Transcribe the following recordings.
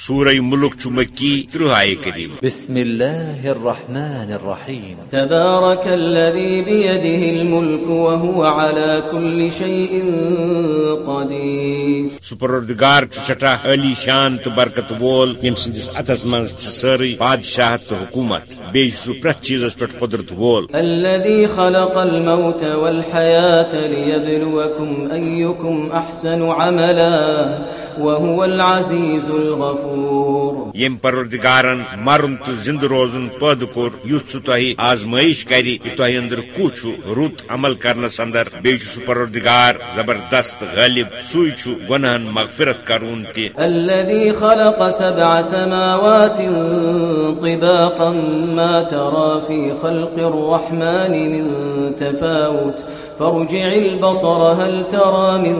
سورہ ملک چھ مکی ترہ آئے کریم۔ بسم الله الرحمن الرحيم تبارك الذي بيده الملك وهو على كل شيء قدير سپروردگار چھ سٹھا علی شان تو برکت وول یم سندس اتس من سری بادشاہ تو حکومت بی سو پرت چیزس پٹ قدرت وول۔ الذي خلق الموت والحياة ليبلوكم أيكم أحسن عملا۔ وهو العزيز الغفور. یم پروردگارن مرن تو زند روزن پد کور یُتھ سہ تہ آزمائش کری کہ تہ اندر کچھ رت عمل کرنس اندر بیچ سہ پروردگار زبردست غالب سوئی چھ گناہن مغفرت کرون تہ الذي خلق سبع سماوات طباقا ما ترى في خلق الرحمن من تفاوت. فارجع البصر هل ترى من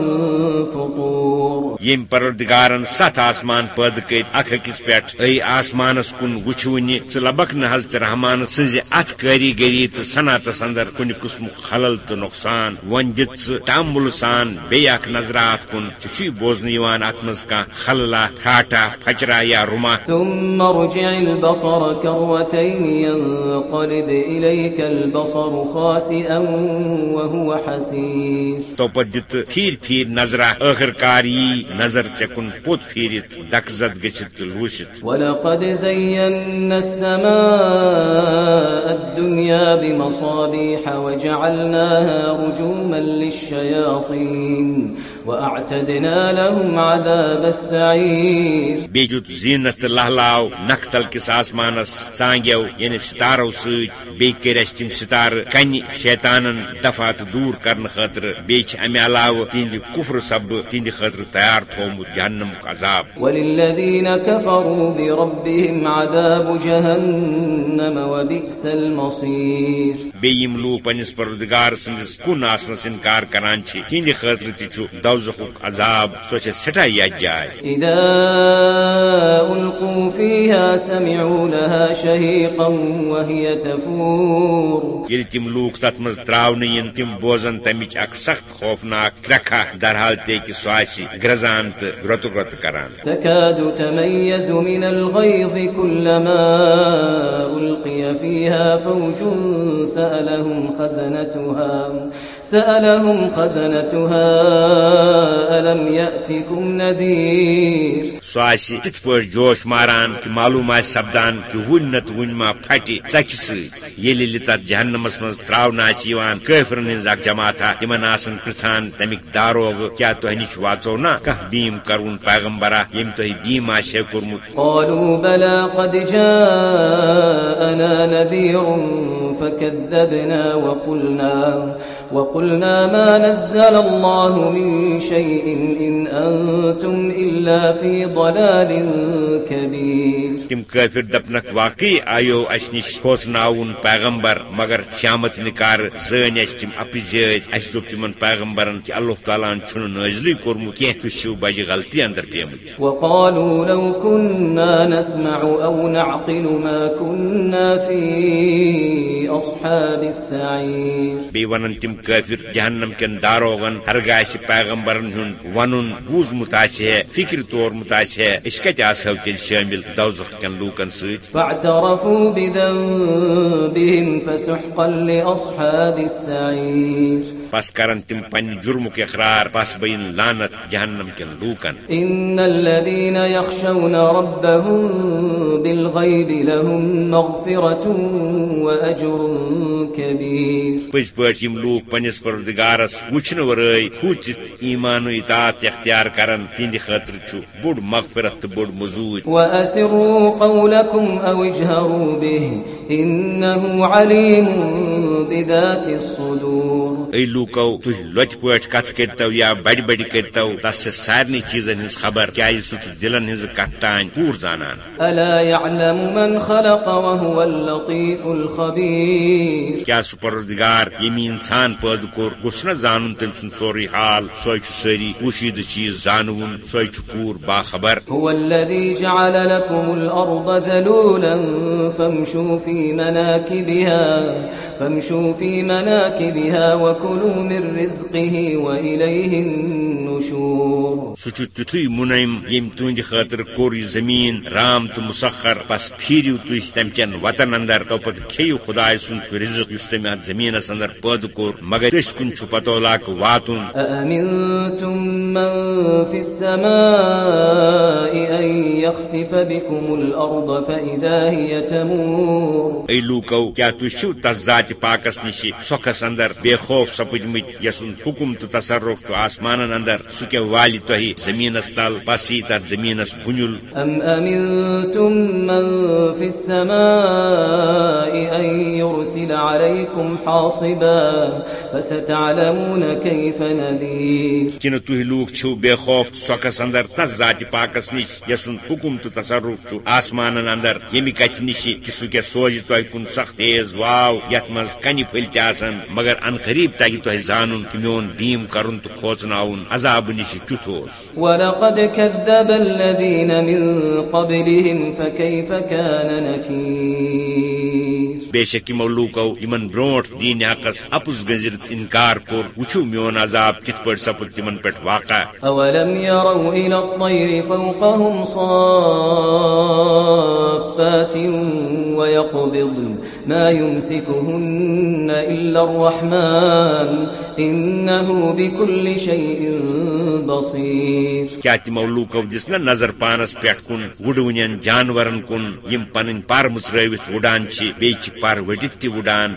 فطور؟ یم پروردگارن ست آسمان پد کر اخ اکس پہ اے آسمانس کن وچھونی ثہ لبک نہ حضرت رحمان سز ات کاریگری تو صنعتس اندر کن قسم خلل تو نقصان ون دت ثہ تعمل سان بی اخ نظرات کن چھ بوزن یوان ات مز کان خللا کھاٹا پھچرا یا رما ثم ارجع البصر كروتين ينقلب إليك البصر خاسئا وهو حسير. تو پت دت پھیر پھیر نظرہ آخر کار یی نظر چکن پوت پھیرت دکزت گچت لوشت ولقد زينا السماء الدنيا بمصابيح وجعلناها رجوما للشياطين. وأعتدنا لهم عذاب السعير بیجت زینت لہلاو نختل کس آسمانس ژانگیو یعنی ستارو ست بی کرس تم ستار کن شیطانن دفعات دور کرن خاطر بیچ امہ علاوہ تہند کفر سب تہند خاطر تیار تھومت جہنم عذاب۔ وللذين كفروا بربهم عذاب جهنم وبئس المصير بیم لوگ پنس پردگار سندس کن آسنس انکار کران چھ تہند خاطر تہ دوزخک عذاب سو سٹھا یتھ جائے۔ إذا ألقوا فيها سمعوا لها شهيقا وهي تفور۔ یل تم لوگ تت مز تراؤن ین تم بوزن تمچ اک سخت خوفناک کرکھا درحال تے کہ سو آسی گرزان تو رت رت کران۔ تكاد تميز من الغيظ كلما ألقي فيها فوج سألهم خزنتها سألهم خزنتها ألم يأتكم نذير؟ سو آسی تت پٲٹھۍ جوش ماران کہ معلوم آسہِ سپدان کہ ون ما پھٹہِ ژکہِ سۭتۍ ییٚلہِ ییٚلہِ تتھ جہنمس منٛز تراونہٕ آسہِ یِوان کٲفرن ہٕنٛز اکھ جماعتھا تِمن آسان پرژھان تمیُک داروغ کیٛاہ تۄہہِ نِش واژو نا؟ کانٛہہ بیٖم کرون پیغمبرا ییٚمۍ تۄہہِ بیٖم آسہِ ہے کوٚرمُت قالوا بلى قد جاءنا نذير فكذبنا وقلنا وقلنا ما نزل الله من شيء إن أنتم إلا في ضلال كبير. تم کافر دپنک واقعی آیو اس نش کھوسناون پیغمبر مگر شامت نکار زن اس تم اپزید اس دپ تمن پیغمبرن کہ اللہ تعالیٰ چھن نازلی کورمت کی تشو بج غلطی اندر پیمت وقالوا لو كنا نسمع أو نعقل ما كنا في أصحاب السعير بی ونن تم کافر جہنم کن داروغن ہرگاہ اس پیغمبرن ہن ونن بوز متاثر ہے فکر طور متاثر ہے اس کت آسو تیل شامل دوزخ کن لوکن سۭتۍ فاعترفوا بذنبهم فسحقا لأصحاب السعير پس کرن تم پن جرمک اقرار پس بین لانت جہنم کن لوکن إن الذين يخشون ربهم بالغيب لهم مغفرة وأجر كبير پز پٲٹھۍ یم لوگ پنس پردگارس وچھن ورٲے کھوٗژِتھ ایمان و اطاعت اختیار کرن تہندِ خٲطرٕ چھُ بوٚڑ مغفرت تہٕ بوٚڑ مزوٗر وأسروا قولكم أو اجهروا به إنه عليم بذات الصدور۔ اے لوکو تُہۍ لۄتہِ پٲٹھۍ کتھ کٔرتو یا بڑِ بڑِ کٔرتو تس چھِ سارنٕے چیٖزن ہٕنٛز خبر کیازِ سُہ دلن ہٕنٛزٕ کتھ تانۍ پوٗرٕ زانان۔ الخبير کیا سُہ پروردگار ییٚمہِ انسان پٲدٕ کوٚر گوٚژھ نا زانُن تٔمۍ سُنٛد سورُے حال چھُ سٲری پوشیدٕ چیٖز زانوُن سۄے چھُ پوٗرٕ باخبر۔ هو الذي جعل لكم الأرض ذلولا فامشوا في مناكبها فامشوا في مناكبها وكلوا من رزقه وإليه النشور سہ تیتھے منعم یم تہند خاطر کور یہ زمین رام تو مسخر پس پھیرو تھی تم چین وطن اندر تو پتہ کھیو خدائے سن رزق اس تم ات زمین اندر پید کور مگر اس کن چھ پتہ لاک واتن أأمنتم من في السماء أن يخسف بكم الأرض فإذا هي تمور اے لوکو کیا چھو تس ذات پاکس نش سوکھس اندر بے خوف سپدمت یسن حکم تو تصرف چھ آسمان اندر سہ کیا والی تہ زمینس تل بس یہ تر زمینس بنیل أم أمنتم من في السماء أن يرسل عليكم حاصبا فستعلمون كيف نذير کن تہ لوک چھو بے خوف سوکھس اندر تس ذات پاکس نش۔ یسن حکم تو تصرف چھ آسمان اندر۔ یمی کت نش کہ سہ کیا سوز تہ کن سخت تیز واو یت مز کنہ پھلت آسن مگر ان قریب تگہ تہ زان کہ میون بیم کرن تو کھوژناون عذاب نش کیُتھ ولقد كذب الذين من قبلهم فكيف كان نكير بے شک یمو لوکو یمن برونٹ دین حقس اپز گنزرت انکار کور وچھو میون عذاب کت پٹ سپد تمن پٹ واقع۔ أولم يروا إلى الطير فوقهم صافات ويقبضن ما يمسكهن إلا الرحمن إنه بكل شيء بصير کیا تمو لوکو دس نا نظر پانس پہ کن وڈونین جانورن کن یم پن پر مچروت وڈان چھ بیچ پر وڈت تہ وڈان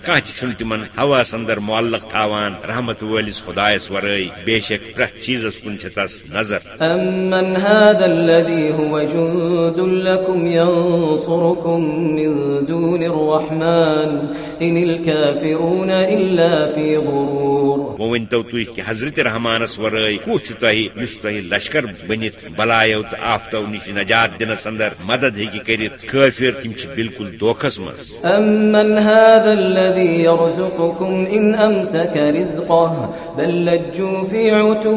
تمن ہواس اندر معلق تھاوان رحمت وٲلِس خدایس ورٲے بے شک پرٛٮ۪تھ چیزس کن تس نظر۔ أمن هذا الذي هو جند لكم ينصركم من دون الرحمن إن الكافرون إلا في غرور۔ وہ ونتو تھی کہ حضرت رحمانس ورائے کس چھ تہ یس تہ لشکر بنت بلایو تو آفتو نش نجات دنس اندر مدد ہیکہ کرت کافر تم بالکل دوکھس مز أمن هذا الذي يرزقكم إن أمسك رزقه بل لجوا في عتو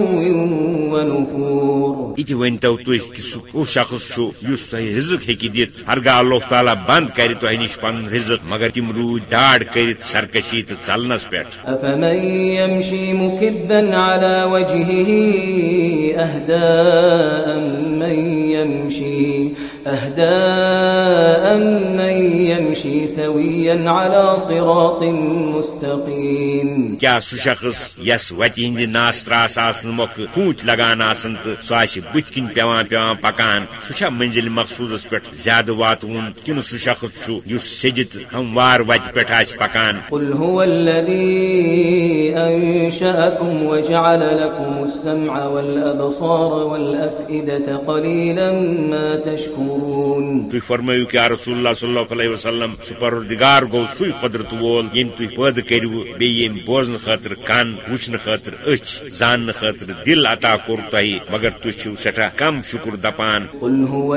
ونفور تھی کہ سہ کس شخص یس تہ رزق ہیکہ دت ہرگاہ اللہ تعالیٰ بند کر تہ نش پن رزق مگر تم روز ڈاڑ کرت سرکشی تو ژلنس پہ أفمن يمشي مكبا على وجهه أهداء من يمشي أهداء من يمشي سويا على صراط مستقيم. کیا سہ شخص یس وتہ ہند ناس تراس آسن موقع پھوٹ لگان آسن تو سہ بت کن پیوان پیوان پکان. سہ منزل مقصودس پہ زیادہ واتون کن سہ شخص چھ یس سجت ہموار وتہ پہ پکان. قل هو الذي أنشأكم وجعل لكم السمع والأبصار والأفئدة قليلا ما تشكرون. تھی فرمائیو کہ رسول اللہ صلی اللہ علیہ وسلم سہ پروردگار گو سی قدرت وول یم تھی پید کرو بیم بوزن خاطر کان وچن خاطر اچ زان خاطر دل عطا کور تہ مگر تھی چھو سٹھا کم شکر دپان قل هو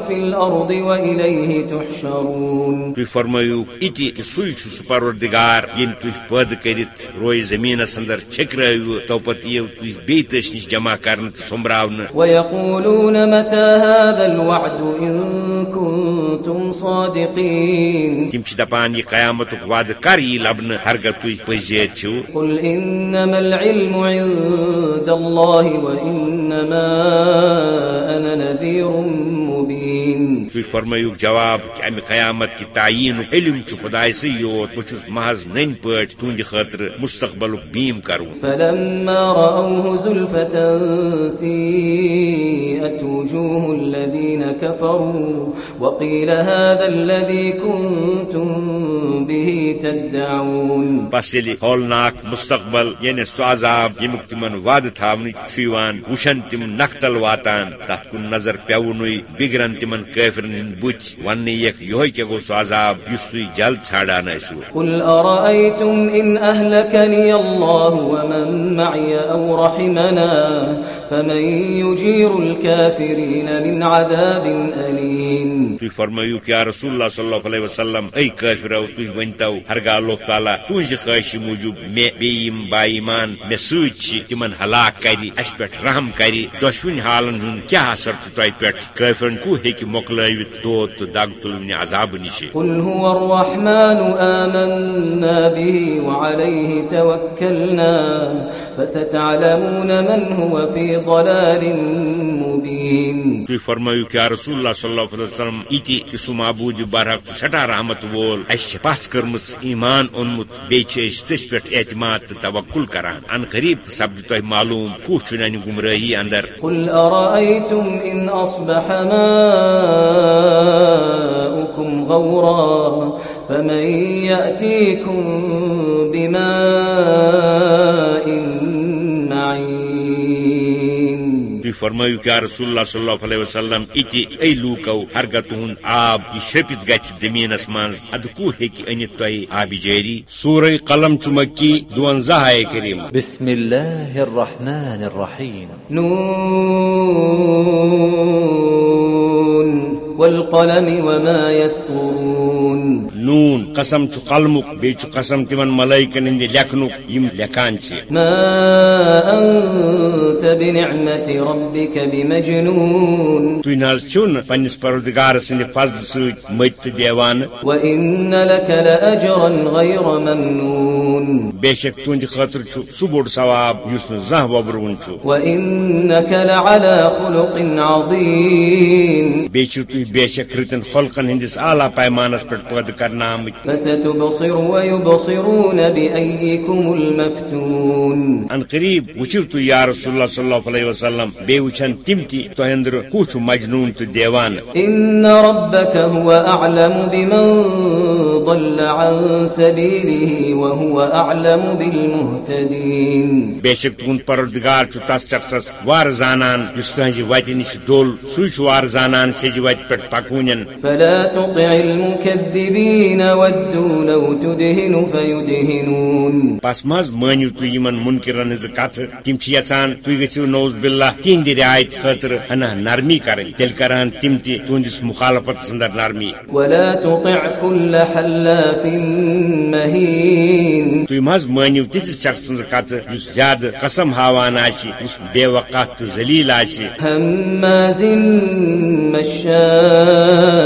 في الأرض وإليه تحشرون. تھی فرمائیو اتی کہ سہ پروردگار یم تھی پید کرت روئی زمینس اندر چھکرائیو تو پت یہ تھی بیتس نش جمع کرن تو سمبراون ويقولون متى هذا الوعد إن كنتم صادقين. تم چھ دپان یہ قیامت وعد کر یہ لبن ہرگہ تھی پزیت چھو؟ قل إنما العلم عند الله مبين تھی فرمائیو جواب کہ امہ قیامت کی تعین علم چھ خدائے سے یوت بہ چھس محض نن پٹ تہند خاطر مستقبل بیم کروں فلما رأوه زلفة سيئت وجوه الذين كفروا وقيل هذا الذي كنتم به تدعون۔ بس یل ہولناک مستقبل یعنی سہ عذاب یمیک تمن وعدہ تھاونہ وچھان وشن تم نختل واتان تت کن نظر پیون بگرن تمن کافرن ہند ون یک یہ گو سہ عذاب اس تھی جلد ژھانڈان ٲسِو قل الله ومن معي رحمنا فمن يجير الكافرين من عذاب أليم تھی فرمائیو کہ رسول اللہ صلی اللہ علیہ وسلم اے کافرو تھی ونتو ہرگاہ اللہ تعالیٰ تہذ خواہش موجود مے بیم با ایمان، مے سچ تمن ہلاک کری اس پہ رحم کری دشوین حالن ہن کیا اثر تہ پہ کافرن کو ہیک مکلوت دود تو دگ تلون عذاب نش قل هو الرحمن آمنا به وعليه توكلنا فستعلمون من هو في ضلال مبين تھی فرمائیو کہ یا رسول اللہ صلی اللہ علیہ وسلم اتی کہ معبود برحق سٹا رحمت وول اس پس کرمس ایمان اونمت بیچ اس تس پہ اعتماد تو توکل کران. ان قریب تو سپد تہ معلوم کو چنن گمراہی اندر. غورا فمن يأتيكم بماء فرمائیو کہ یا رسول اللہ صلی اللہ علیہ وسلم اتی اے لوکو ہرگہ تہند آب یہ شپت زمینس من اد کو ہیکہ انت تہ آب جاری سورہ قلم چھ مکی دونزہ آئے کریم۔ بسم الله الرحمن الرحيم نون والقلم وما يسطرون. نون قسم چھ قلمک بیٚیہِ چھُ قسم تمن ملائکن ہند لیکھنُک یم لیکھان چھِ ما أنت بنعمة ربك بمجنون. چھِو نہٕ پننس پروردگار سٕنٛدِ فضلہٕ سۭتۍ مٔتۍ تہٕ دیوانہٕ وإن لك لأجرا غير ممنون. بے شک تہنٛدِ خٲطرٕ چھُ سُہ بوٚڑ ثواب یُس نہٕ زانٛہہ وۄبرُوُن چھُ وإنك لعلى خلق عظيم بیٚیہِ چھِو تُہۍ بے شک رٕتن خلقن ہٕنٛدِس اعلیٰ پیمانس پٮ۪ٹھ پٲدٕ کرنہٕ آمٕتۍ فستبصر ويبصرون بأيكم المفتون۔ ان قریب وٕچھِو تُہۍ یا رسول اللہ صلی اللہ علیہ وسلم بیٚیہِ وٕچھن تِم تہِ تۄہہِ أنٛدرٕ کُس چھُ مجنوٗن تہٕ دیوانہٕ إن ربك هو أعلم بمن ضل عن سبيله وهو أعلم بالمهتدين. تہنٛد پروردگار چھُ تس شخصس وار زانان تہنٛزِ وتہِ نِش سُے چھُ وار زانان سیٚزِ وتہِ پٮ۪ٹھ پکوٗنٮ۪ن فلا تطع المكذبين ودوا لو تدهن فيدهنون. پس مٲنِو تُہۍ یِمن مُنکِرن ہٕنٛزٕ کتھٕ تِم چھِ یژھان تُہۍ گٔژھِو نوز باللہ تِہنٛدِ رعایت خٲطرٕ ہنا نرمی کرٕنۍ تیٚلہِ کرہن تِم تہِ تُہنٛدِس مُخالفتس اندر نرمی. ولا تطع كل حلاف مهين. تُہۍ مز مٲنِو تِژھ شخص سٕنٛز کتھٕ یُس زیادٕ قسم ہاوان یُس بے وقت تہٕ ذلیل مشاء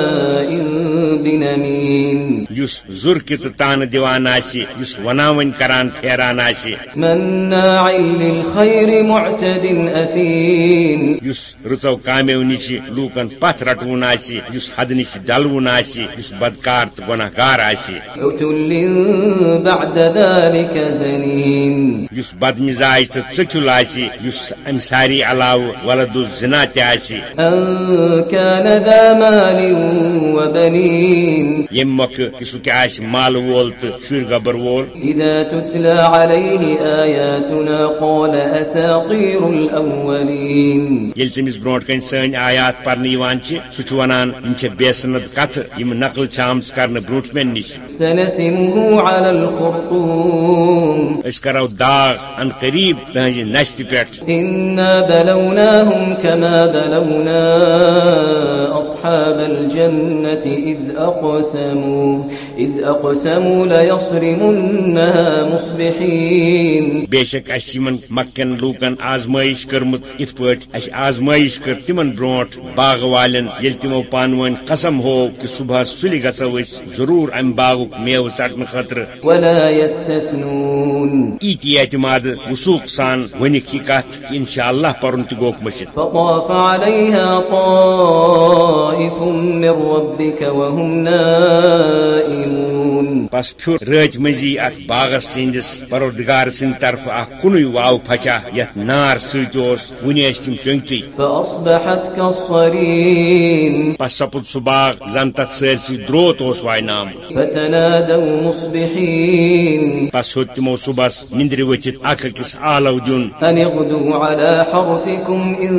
بنميم یُس ضرکہِ تہٕ تانہٕ دِوان آسہِ یُس وناوٕنۍ کران پھیران آسہِ مناع للخير معتد أثيم یُس رٕژو کامیو نِش لوٗکن پتھ رٹوُن آسہِ یُس حد نِش ڈلوُن آسہِ یُس بدکار تہٕ گۄناہ گار آسہِ عتل بعد ذلك زنيم یُس بدمزاج تہٕ ژٔکھِل آسہِ یُس امہِ ساری علاوٕ ولدُ زنا تہِ آسہِ أن كان ذا مال وبنين ییٚمہِ مۄکھٕ کہِ سُہ آسہِ مالہٕ وول تہٕ شُرۍ گبر وول. إذا تتلى عليه آياتنا قال أساطير الأولين. ییٚلہِ تٔمِس برونٛٹھ کنہِ سٲنۍ آیات پرنہٕ یِوان چھِ سُہ چھُ ونان یِم چھِ یِم نقل چھِ آمژٕ کرنہٕ برونٛٹھ مین نِش سنسمه على الخرطوم. کرو داغ ان قریب نستہِ پٮ۪ٹھ إنا بلوناهم كما بلونا أصحاب الجنة إذ أقسموا إذ أقسموا ليصرمنها مصبحين. بے شک اَسہِ چھِ یِمن مکٮ۪ن لوٗکن آزمٲیش کٔرمٕژ یِتھ پٲٹھۍ اَسہِ آزمٲیش کٔر تِمن برونٛٹھ باغ والٮ۪ن ییٚلہِ تِمو پانہٕ ؤنۍ قسم کہِ صبحس سُلہِ گژھو أسۍ ضروٗر امہِ باغُک میوٕ ژٹنہٕ خٲطرٕ۔ ولا يستثنون۔ ایٖتی اعتماد وسوٗخ سان کتھ کہِ انشاء اللہ پرُن تہِ گوٚکھ مٔشِتھ فطاف عليها طائف من ربك وهم نائمون. پس پھر رٲچ منٛزی اتھ باغس سٕنٛدس پروردگار سٕنٛدِ طرفہٕ اکھ کُنُے واو پھچا یتھ نار سۭتۍ اوس وُنہِ ٲسۍ تِم شۄنٛگتٕے فأصبحت كالصريم. پس سپُد سُہ باغ زن سٲرسٕے درٛوت اوس واینام فتنادوا مصبحين. پس ہیوٚت تِمو صبحس نندرِ ؤتھِتھ اکھ أکِس آلو دیُن أن اغدوا على حرثكم إن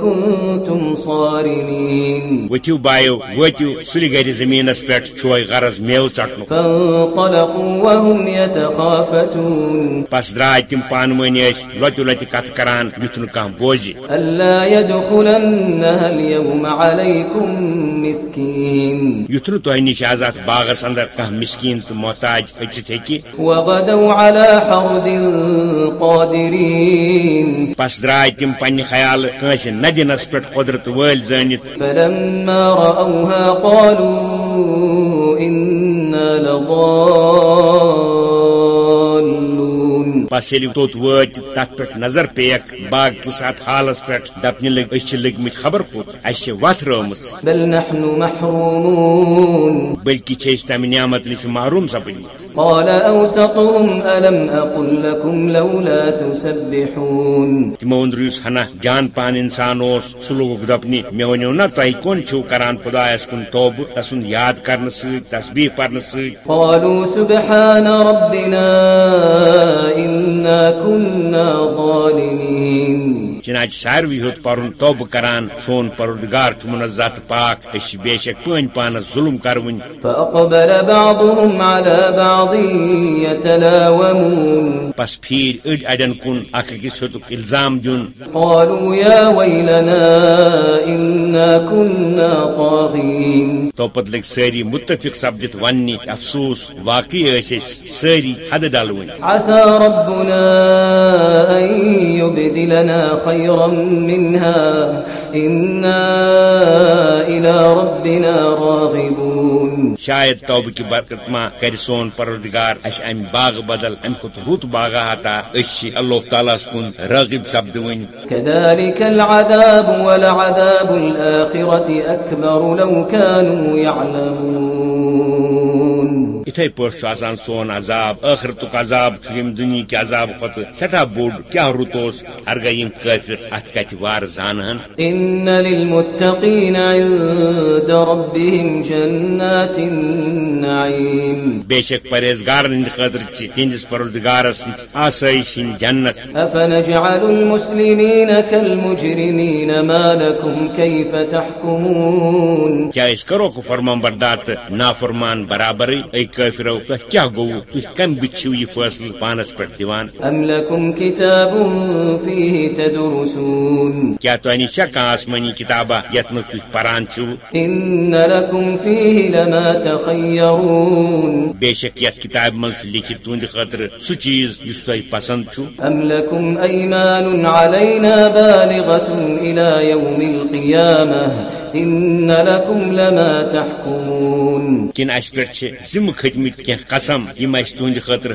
كنتم صارمين. ؤتھِو بایو وٲتِو سُلہِ گرِ زٔمیٖنس پٮ۪ٹھ چھوے غرض میوٕ يتخافتون. پس درائے تم پانونی لوتہ لوتہ کت کران یت نم بوزی ألا يدخلنها اليوم عليكم مسكين. نش باغس اندر کھانا مسکین تو محتاج اچت ہیکہ وغدوا على حرد قادرين. پس درائے تم پنہ خیال کنس ندینس پہ قدرت ول زانت فلما رأوها قالوا إنا لضالون بس یل توت وات تت پہ نظر پیک باغ کس ات حالس پہ دپن لگ اس لگمت خبر کوت اس وت رمت بل نحن محرومون بلکہ چھ تمہ نعمت نش محروم سپدمت تسبحون تمو ادر اس ہنا جان پان انسان اس سہ لوگ دپنہ مے ونو نا تہ کون چھو کران خدایس کن توب تسن یاد کرنے ست تسبیح قالوا سبحان ربنا أنا كنا ظالمين چنانچہ ساروی ہوت پرن توب کران سون پروردگار چھ منزت پاک اس بے شک پن پانس ظلم کرون فأقبل بعضهم على بعض يتلاومون. پس پھیر اڈ اڈن کن اخ کس ہتک الزام دین قالوا يا ويلنا إنا كنا طاغين. تو پت لگ ساری متفق سپدت وننی افسوس واقعی اس ساری حد ڈالون عسى ربنا أن يبدلنا خيرا منها. إنا إلى ربنا راغبون. شاید توبہ کی برکت ما کر سون پروردگار اس ام باغ بدل ام خود روت باغ ہتا اس اللہ تعالی کن راغب سپدون كذلك العذاب ولعذاب الآخرة أكبر لو كانوا يعلمون. اتھے پٲٹھۍ چھُ آسان سون عذاب ٲخرتُک عذاب چھُ ییٚمہِ دُنہِکہِ عذاب کھۄتہٕ سٮ۪ٹھاہ بوٚڑ کیٛاہ رُت اوس ہرگاہ یِم کٲفِر اَتھ کَتہِ وارٕ زانہن۔ بے شک پرہیزگارن ہٕنٛدِ خٲطرٕ چھِ تِہنٛدِس پروردگارس نِش آسٲیِش ہٕنٛدۍ جنت۔ أفنجعل المسلمين كالمجرمين ما لكم كيف تحكمون کیا أسۍ کرو فرمان بردار تہٕ نافرمان برابرٕے أے کٲفرو تۄہہِ کیٛاہ گوٚوٕ تُہۍ کمہِ بُتھِ چھِو یہِ فٲصلہٕ پانس لكم كتاب فيه تدرسون۔ کیا چھا کانٛہہ آسمٲنی کِتابا یتھ منٛز تُہۍ پران چھِو؟ إن لكم فيه لما تخيرون بے شک یتھ کتابہِ منٛز چھُ لیکھِتھ تُہنٛدِ خٲطرٕ سُہ چیٖز یُس تۄہہِ پسنٛد چھُ أم لكم أيمان علينا بالغة إلى يوم القيامة إن لكم لما تحكمون کن اس پہ کھتمت کی قسم یم اس تہند خاطر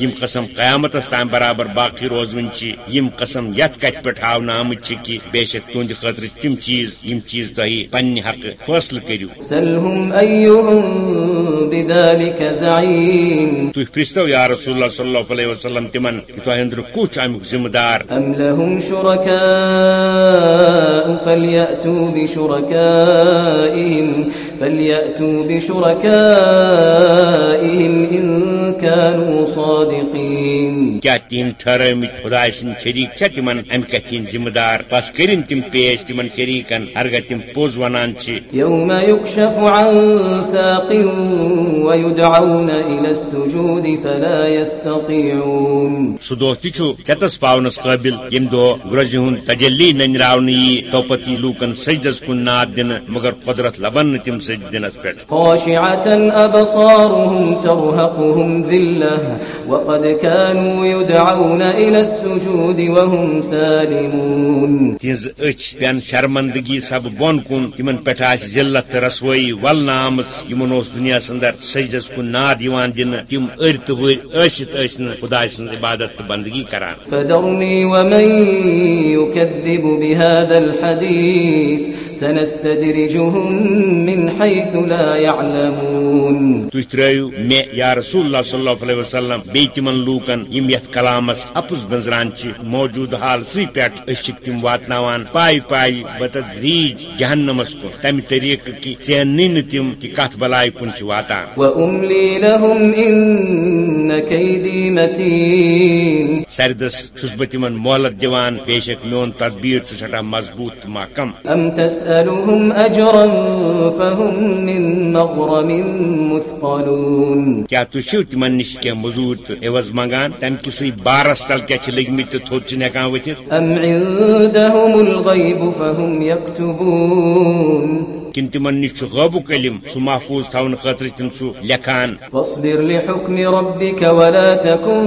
یم قسم قیامتس تام برابر باقی روزون یم قسم یت کت پہ ہاؤن آمت کہ بے شک تہند خاطر تم چیز یم چیز تہ پنہ حق فیصلہ کرو۔ تھی پرستو یا رسول اللہ صلی اللہ علیہ وسلم تمن تہ اندر کچھ امیک ذمہ دار۔ أم لهم شركاء فليأتوا بشركائهم فليأتوا بشركائهم إن كانوا صادقين. کیا تین ٹھہرمت خدا سن شریک چھ تمن ام کتھین ذمہ دار؟ بس کرن تم پیش تمن شریکن ہرگہ تم پوز ونان چھ۔ يوم يكشف عن ساق ويدعون إلى السجود فلا يستطيعون دہ تہ چتس پاونس قابل یم دہ گرزی ہند تجلی ننراون یہ توپت لوکن سجدس کن ناد دن مگر قدرت لبن تم سجد دنس پہ خاشعة أبصارهم ترهقهم ذلة وقد كانوا يدعون إلى السجود وهم سالمون. تہذ اچھ پین شرمندگی سب بون کن تمن پہ ذلت تو رسوئی ولن آمت یمن اس دنیا اندر سجدس کن ناد یوان دن تم ار تو ور ٲسۍ نہٕ خدا سٕنٛز عبادت بندگی کران. فذرني ومن يكذب بهذا الحديث سنستدرجهم من حيث لا يعلمون. تُہۍ ترٲیِو مےٚ یا رسول اللہ صلی اللہ علیہ وسلم یِم یتھ کلامس اپُز گنزران چھِ موجوٗدٕ حالسٕے پٮ۪ٹھ أسۍ چھِکھ تِم واتناوان پایہِ پایہِ بتدریٖج جہنمس طریٖقہٕ کہِ ژےٚ نی نہٕ تِم کہِ کتھ بلاے کُن چھِ واتان وأملي لهم إن كيدي متين سردس چھس بہ تمن مہلت دیوان بے شک میون تدبیر چھ سٹھا مضبوط محکم أم تسألهم أجرا فهم من مغرم مثقلون. کیا تمن نش کی مزور تو عوض منگان؟ تم کسی بارس تل کیا چھ لگمت تو چھ ؤتھِتھ أم عندهم الغيب فهم يكتبون. کن تمن نش غابک علم سہ محفوظ تھون خاطر تم سہ لکھان فاصبر لحكم ربك ولا تكن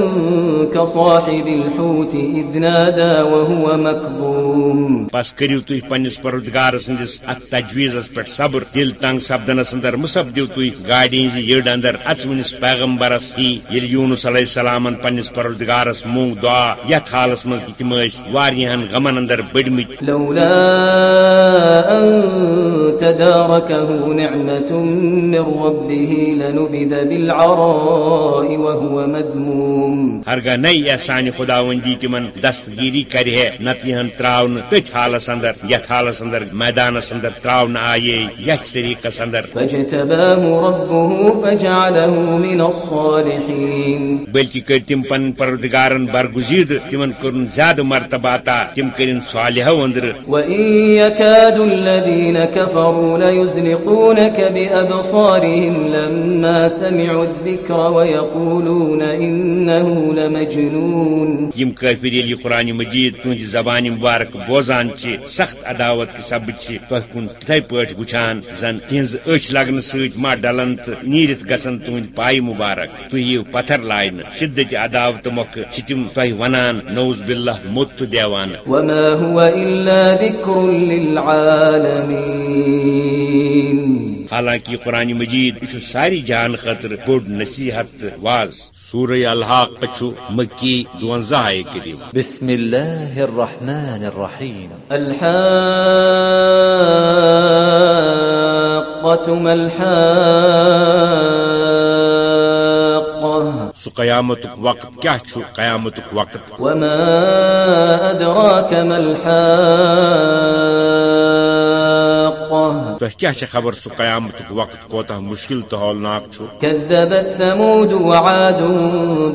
كصاحب الحوت إذ نادى وهو مكظوم۔ بس کریو تھی پنس پروردگار سندس ات تجویز پہ صبر۔ دل تنگ سپدنس اندر مصب دیو تھی گاڑی ہز یڑ اندر اچونس پیغمبرس ہی۔ یل یونس علیہ السلام پنس پروردگارس مونگ دعا یت حالس مز تم واریہن غمن اندر بڑمت لولا تداركه نعمة من ربه لنبذ بالعراء وهو مذموم۔ ہرگاہ نئی احسان خدا وندی تمن دستگیری کرے نت یہ تراؤن تتھ حالس اندر یت حالس اندر میدانس اندر تراؤن آئے یچ طریقس اندر فاجتباه ربه فجعله من الصالحين۔ بلکہ کر تم پن پروردگارن برگزید تمن کرن زیادہ مرتبہ عطا تم کرن صالحو اندر۔ وإن يكاد الذين كفروا ليزلقونك بأبصارهم لما سمعوا الذكر ويقولون إنه لمجنون. یم کافر یل قرآن مجید تہذ زبان مبارک بوزان چھ سخت عداوت سبب چھ تہ کن تتھے پٲٹھۍ وچھان زن تہذ أچھ لگنہٕ سۭتۍ ما ڈلن تو نیرتھ گژھن تہند پاے مبارک تُہۍ یِیو پتھر لاینہ شدت عداوت مۄکھٕ چھِ تِم تۄہہِ ونان نوز باللہ مت تہٕ دیوان۔ وما هو إلا ذكر للعالمين۔ حالانکہ قرآن مجید یہ ساری جہان خاطر بوڑ نصیحت واز سورہ الحاق چھُ مکی دونزہ آئے کریم بسم الله الرحمن الرحيم الحاقة ما الحاقة سو قیامت وقت کیا چھُ قیامت وقت۔ وما أدراك ما تہ کیا چھِ خبر سو قیامت وقت کوتاہ مشکل تو ہولناک چھُ كذبت ثمود وعاد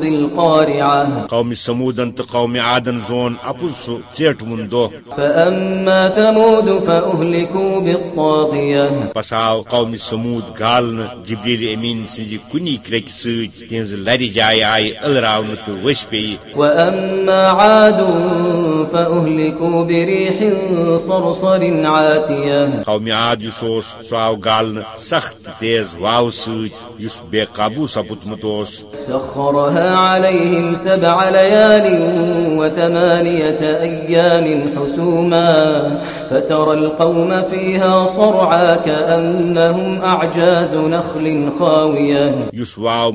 بالقارعة۔ قوم سمودن تو قوم عادن زون اپز سو ژیٹوُن دۄہ فأما ثمود فأهلكوا بالطاغية۔ پس آو قوم سمود گالنہ جبریل امین سنزِ کُنی کرٛیکہِ سۭتۍ تہنٛز لرِ جایہِ آیہِ ألراونہٕ تہٕ ؤسۍ پیٚیہِ وأما عاد فأهلكوا بريح صرصر عاتية۔ قوم عاد یُس اوس سُہ آو گالنہٕ سخت تیز واو سۭتۍ یُس بے قابوٗ سپُدمُت اوس سخرها عليهم سبع ليال وثمانية أيام حسوما۔ فترى القوم فيها صرعى كأنهم أعجاز نخل خاوية۔ یُس واو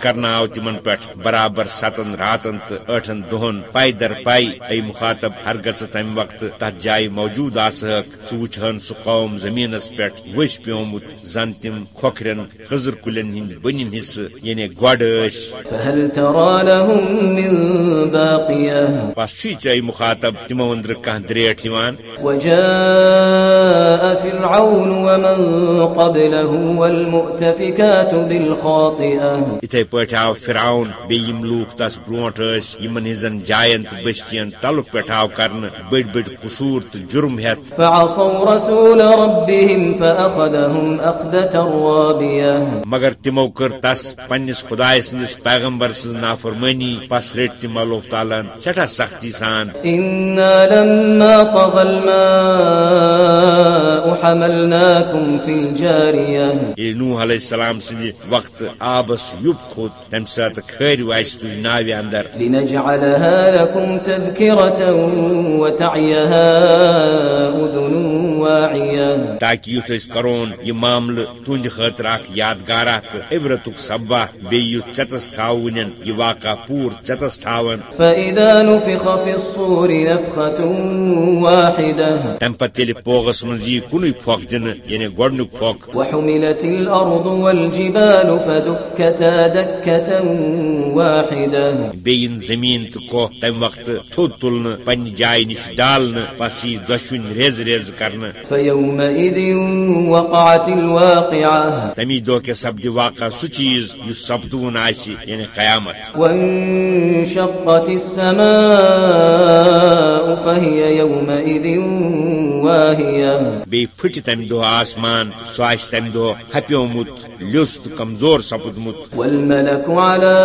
مسلط کرناو تمن پٮ۪ٹھ برابر ستن راتن تہٕ ٲٹھن دۄہن پاے در پاے اے مخاطب ہرگہ ژٕ تمہِ وقتہٕ تتھ جایہِ موجود آسہک ژٕ وٕچھہن سُہ قوم زمینس پٮ۪ٹھ ؤسۍ پیومُت زن تِم کھۄکھرٮ۪ن خٔزٕر کُلٮ۪ن ہٕنٛدۍ بٔنِم حصہٕ یعنی باقية پس ژےٚ مخاطب تِمو أنٛدرٕ کانٛہہ درٛیٹھ یِوان۔ وجاء فرعون ومن قبله والمؤتفكات بالخاطئة۔ پٲٹھۍ آو فرعون بیٚیہِ یِم لوٗکھ تس برونٛٹھ ٲسۍ یِمن ہٕنٛزن جاین تہٕ بٔستین تلُک پٮ۪ٹھ آو کرنہٕ بٔڑۍ بٔڑۍ قصوٗر تہٕ جُرم ہٮ۪تھ مگر تِمو کٔر تس پننس خداے سٕنٛدس پیغمبر سٕنٛز نافرمٲنی پس رٔٹۍ تِم اللہ تعالیٰ ہن سٮ۪ٹھاہ سختی سان۔ ییٚلہِ نوح علیہ السلام سٕنٛدِ وقتہٕ آبس یُپ کھوٚت تمہِ ساتہٕ کھٲرِو اسہِ تُہۍ ناوِ اندر. لنجعلها لكم تذكرة وتعيها أذن واعية. تاکہ یُتھ أسۍ کرون یہِ معاملہٕ تُہنٛدِ خٲطرٕ اکھ یادگارا تہٕ عبرتُک سبا ژٮ۪تس تھاوٕنٮ۪ن یہِ واقعہ پوٗرٕ ژٮ۪تس تھاون فإذا نفخ في الصور نفخة واحدة. تمہِ پتہٕ ییٚلہِ پوغس منٛز یی کُنُے پھۄکھ دِنہٕ یعنی گۄڈنیُک پھۄکھ وحملت الأرض والجبال فدكتا دكة واحدة. کوہ تمہِ وقتہٕ تھوٚد تُلنہٕ پننہِ جایہِ نِش ڈالنہٕ پس یی دۄشوٕنۍ ریز ریز کرنہٕ۔ فيومئذ يومئذ وقعت الواقعة. دہ کے سپد واقع سہ چیز سپدون آسی یعنی قیامت۔ وانشقت السماء فهي يومئذ واهية بی پھٹ تمہ دہ آسمان سہ آس تمہ دہ ہپیومت لیس تو کمزور سپدمت۔ والملك على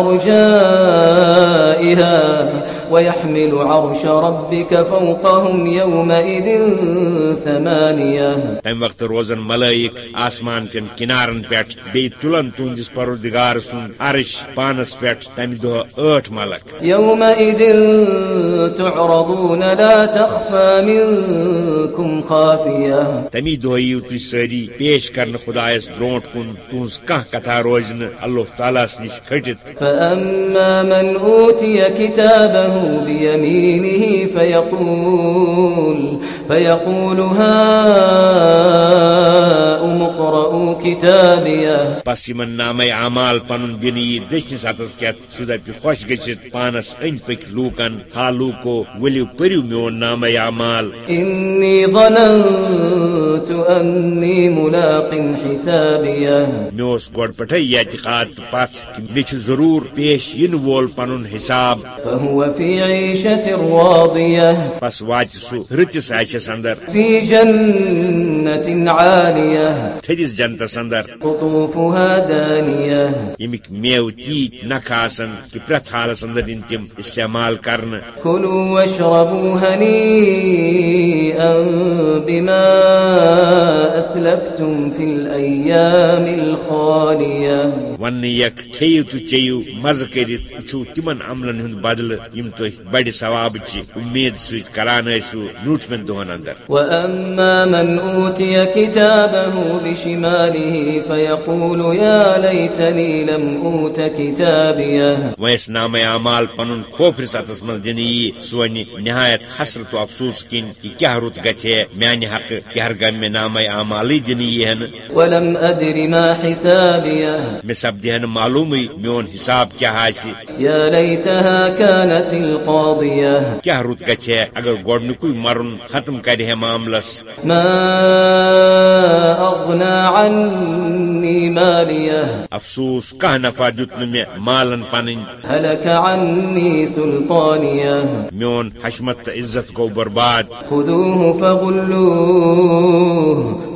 أرجائها ويحمل عرش ربك فوقهم يومئذ ثمانية۔ تم وقت روزن ملائک آسمان کن کنارن پہ بی تلن تہندس پروردگار سن عرش پانس پہ تمہ دہ ٲٹھ ملک۔ يومئذ تعرضون لا تخفى منكم خافية تمی دہ یو تھی ساری پیش کرن خدایس برونٹ کن تہذ کھانا کتھا روز نہ اللہ تعالیٰ نش کھٹت۔ فأما من أوتي كتابه بيمينه فيقول فيقول هاؤم اقرءوا كتابيه۔ پس یمن نام اعمال پن دن یہ دچنس ہتس کت سہ دپہ خوش گژھت پانس أند پک لوکن ہا لوکو ؤلو پٔرِو میون نام اعمال۔ إني ظننت أني ملاق حسابيه. گۄڈٕ پٮ۪ٹھے یہ اعتقاد مےٚ چھُ ضروٗر پیش ین وول پنُن حساب. فهو في عيشة راضية. پس واتہِ سُہ رٕتِس عیشس اندر. في جنة عالية. تھٔدِس جنتس اندر قطوفها دانية. ییٚمِکۍ میوٕ تیٖتۍ نکھٕ آسن کہ پرٛٮ۪تھ حالس اندر یِن تِم استعمال کرنہٕ كلوا واشربوا هنيئا بما أسلفتم في الأيام الخالية. ون یک کھیو تو چیو مزٕ کٔرِتھ یہِ چھُو تِمن عملن بدلہٕ یِم تُہۍ بڑِ ثوابٕچہِ اُمید سۭتۍ کران ٲسِو برٛوٗٹھمٮ۪ن دۄہن اندر. وأما من أوتي كتابه بشماله فيقول يا ليتني لم أوت كتابيه ٲسۍ نامے اعمال پنُن کھوفرِس اتس منٛز دِنہٕ یی سُہ ونہِ نہایت حسرت و افسوس کِنۍ یہِ کیٛاہ رُت ہے میانہِ حقہٕ کیٛاہ مےٚ نامے اعمالٕے دِنہٕ یی ہن؟ ولم أدر ما حسابيه مےٚ سپدِ ہن معلومٕے میون حساب کیٛاہ آسہِ؟ يا ليتها كانت القاضية کیٛاہ رُت ہے اگر گۄڈنیُکُے مرُن ختم کرِ ہے معاملس ما أغنى عني ماليه. افسوس کانٛہہ نفع دیُت نہٕ مےٚ مالن پنٕنۍ هلك عني سلطانيه. میون حشمت عزت گوٚو برباد. خذوه فغلوه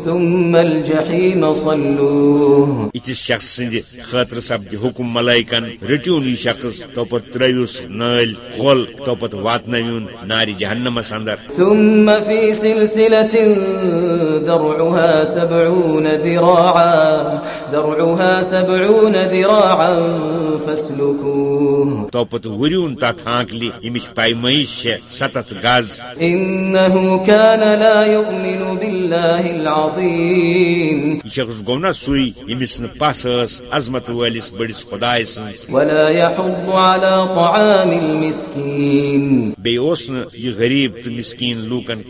ثم الجحيم صلوه. یتھس شخص سٕنٛدِ خٲطرٕ سپدِ حُکم ملائکن رٔٹِون یہِ شخص توپت ترٲوِوس نٲلۍ غول توپت واتنٲوِون نارِ جہنمس اندر ثم في سلسلة ذرعها سبعون ذراعا ذرعها سبعون ذراعا فاسلكوه. تتھ ہانکلہِ ییٚمِچ پیمٲیش چھےٚ ستتھ گز إنه كان لا يؤمن بالله العظيم شخص گوٚو نا سُے ییٚمِس نہٕ پس ٲس عظمت وٲلِس بٔڑِس خۄداے سٕنٛز ولا يحض على طعام المسكين بیٚیہِ اوس نہٕ یہِ غریب تہٕ مسکیٖن لوٗکن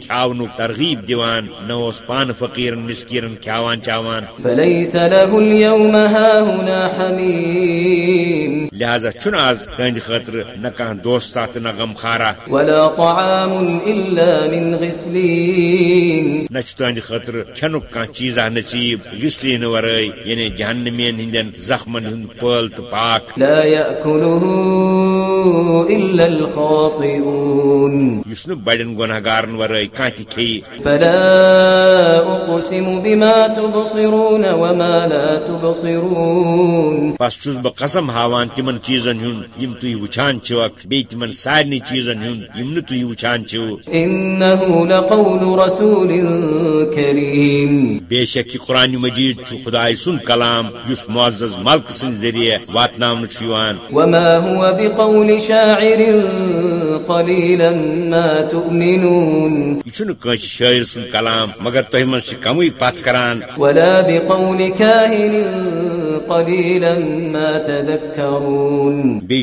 پانہٕ فقیٖرن مسکیٖرن کھیاوان چاوان. فليس له اليوم هاهنا حميم لہذا چھُنہٕ آز تہنٛدِ خٲطرٕ نہ کانٛہہ دوستا تہٕ نہ غمخارا ولا طعام إلا من غسلين نہ چھُ تہنٛدِ خٲطرٕ کھٮ۪نُک کانٛہہ چیٖزا نصیٖب غسلیٖنہٕ ورٲے یعنی جہنمین ہٕنٛدٮ۪ن زخمن ہُنٛد پٲل تہٕ پاک. لا يأكله إلا الخاطئون. یُس نہٕ بڑٮ۪ن گۄنہگارن ورٲے کانٛہہ تہِ کھیٚیہِ فلا أقسم بما تبصرون وما لا تبصرون. بس چھُس بہٕ قسم ہاوان تِمن چیٖزن ہُنٛد یِم تُہۍ وٕچھان چھِوکھ بیٚیہِ تِمن سارنٕے چیٖزن ہُنٛد یِم نہٕ تُہۍ وٕچھان چھِو إنه لقول رسول كريم. بے شک یہ قرآن مجید چھُ خداے سُنٛد کلام یُس معزز ملکہٕ سٕنٛدِ ذٔریعہٕ واتناونہٕ چھُ یِوان وما هو بقول شاعر قليلا ما تؤمنون. کٲنٛسہِ شٲعر سُنٛد کلام مگر منٛز چھِ کمٕے پژھ کران؟ ولا بقول كاهن قليلا ما تذكرون. یہ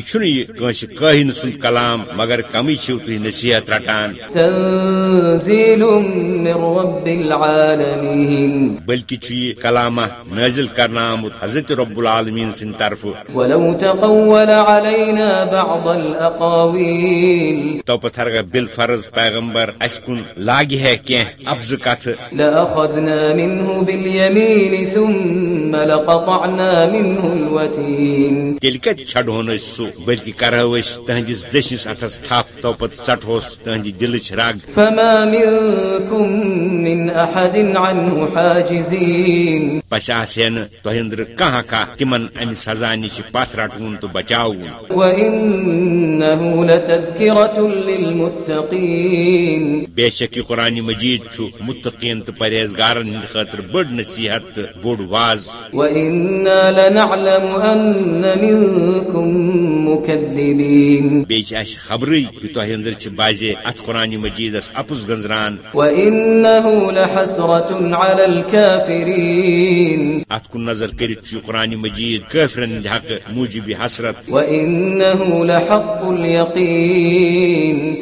کنس کاہن سند کلام مگر کمی چھو تھی نصیحت رٹان. تنزيل من رب العالمين بلکہ چھ یہ کلامہ نازل کرنا حضرت رب العالمین سن طرف ولو تقول علينا بعض الأقاويل. تو پتھر بالفرض پیغمبر اس کن لاگی ہے کی ابز کت لأخذنا منه باليمين ثم لقطعنا منه الوتين. چھڑون اس سو بلکہ کرہو اس تہنجس دشنس اتھس تھاپ تو پت ژٹہوس تہنجی دلچ رگ فما منكم من أحد عنه حاجزين پس آسین تہندر کہاں کا تمن ام سزا نش پتھ رٹون تو بچاون وإنه لتذكرة للمتقين یہ قرآن مجید چھو متقین تو پرہیزگارن خاطر بڑ نصیحت بوڑ واز. وإنا لنعلم أن منكم مكذبين تہ اندر چھ بازے ات قرآن مجید اس اپس گنزران۔ وإنه لحسرة على الكافرين نظر کرت چھ قرآن مجید کافرن ہند حق موجب حسرت۔ وإنه لحق اليقين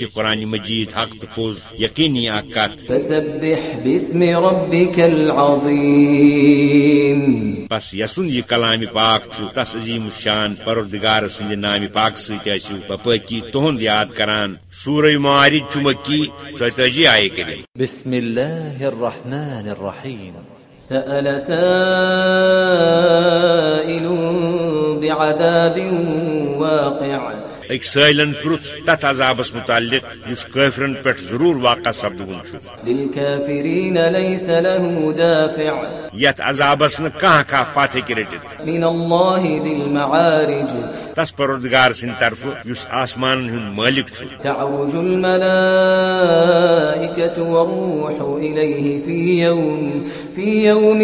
یہ قرآن مجید حق تو پوز یقینی آکات۔ فسبح باسم ربك العظيم بس یسن یہ کلام پاک تس عظیم شان پروردگار سند نام پاک ست ٲسِو بپٲکی تہند یاد کران۔ سورہ معارج چھُ مکی ژۄتٲجی آیہِ کٔرِتھ بسم الله الرحمن الرحيم سأل سائل بعذاب واقع۔ أکۍ سٲلن پرُژھ تتھ عذابس متعلق یُس کٲفرن پٮ۪ٹھ ضروٗر واقع سپدوُن چھُ للكافرين ليس له دافع یتھ عذابس نہٕ کانٛہہ پتھ ہیٚکہِ رٔٹِتھ من الله ذي المعارج تس پروردگار سٕنٛدِ طرفہٕ یُس آسمانن ہُنٛد مٲلِک چھُ تعرج الملائكة والروح إليه في يوم في يوم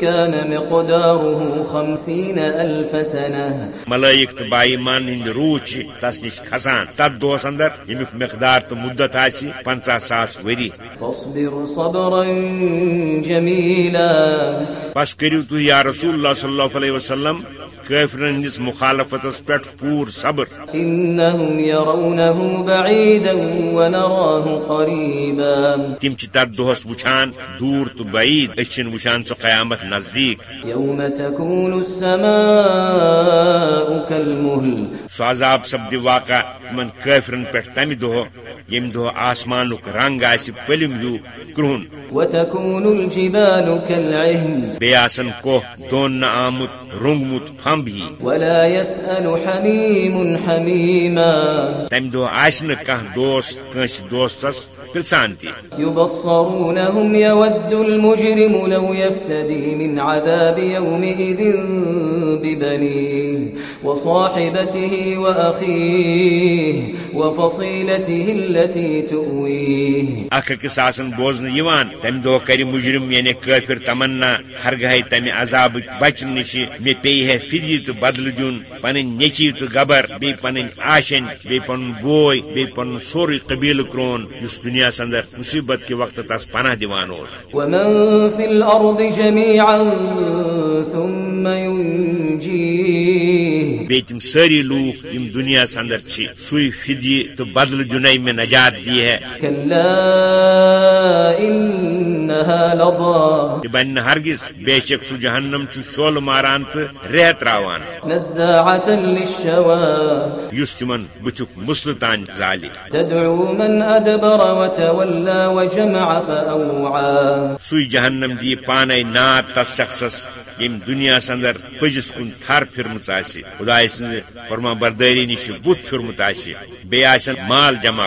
كان مقداره خمسين ألف سنة ملائک تہٕ بائی مان ہٕنٛدۍ روح تس نِش کھسان تتھ دۄہس اندر ییٚمیُک مقدار تہٕ مُدت آسہِ پنژاہ ساس جميلا بس کٔرِو تُہۍ یا رسول اللہ صلی اللہ علیہ وسلم کٲفرن ہٕنٛدِس مخالفتس پٮ۪ٹھ پوٗرٕ صبر۔ تم چھ تر دۄہس وٕچھان دوٗر تہٕ بعیٖد أسۍ چھِنہٕ وٕچھان سُہ قیامت نزدیٖک۔ السماء كالمهل سُہ عذاب سپدِ واقع تمن کٲفرن پٮ۪ٹھ تمہِ دۄہ ییٚمہِ دۄہ آسمانُک رنگ آسہِ پٔلِم ہیوٗ کرٛہُن۔ آسن کوہ دوننہٕ آمُت روٚنگمُت پھمب ہی۔ تمہِ دۄہ آسہِ نہٕ دوست کٲنٛسہِ دوستس پرژھان تہِ۔ يبصرونهم يود المجرم لو يفتدي من عذاب يومئذ۔ ببنيه وصاحبته وأخيه وفصيلته التي تؤويه. أکِس آسن بوزنہٕ یِوان تمہِ دۄہ کرِ مُجرم کٲفر تمنا ہرگاہے تمہِ عذابٕچ بچنہٕ نِشہِ مےٚ پیٚیہِ ہے فِدی تہٕ بدلہٕ دیُن پنٕنۍ نیٚچی تہٕ گبر بیٚیہِ پنٕنۍ آشن بیٚیہِ پنُن بوے بیٚیہِ پنُن سورُے قبیلہٕ کرون یُس دُنیاہس اندر مُصیبت کہِ وقتہٕ تس پناہ اوس ومن في الأرض جميعا ثم ينجيه جی تِم سٲری لوٗکھ یِم دُنیاہس اندر چھِ سُے فِدی تہٕ بدلہٕ دیُنے مےٚ نجات دی ہے۔ بنہِ نہٕ ہرگز بے شک سُہ جہنم چھُ شولہٕ ماران تراوان نزاعة للشوى یُس تِمن مسلہٕ تانۍ زالہِ تدعو من أدبر وتولى وجمع فأوعى سُے جہنم دی پانے ناد تس شخصس یم دنیاہس اندر پزس کن تھر پھرمٕژ آسہِ سٕنزِ فرما بردٲری نِش بُتھ پھرمُت آسن مال جمع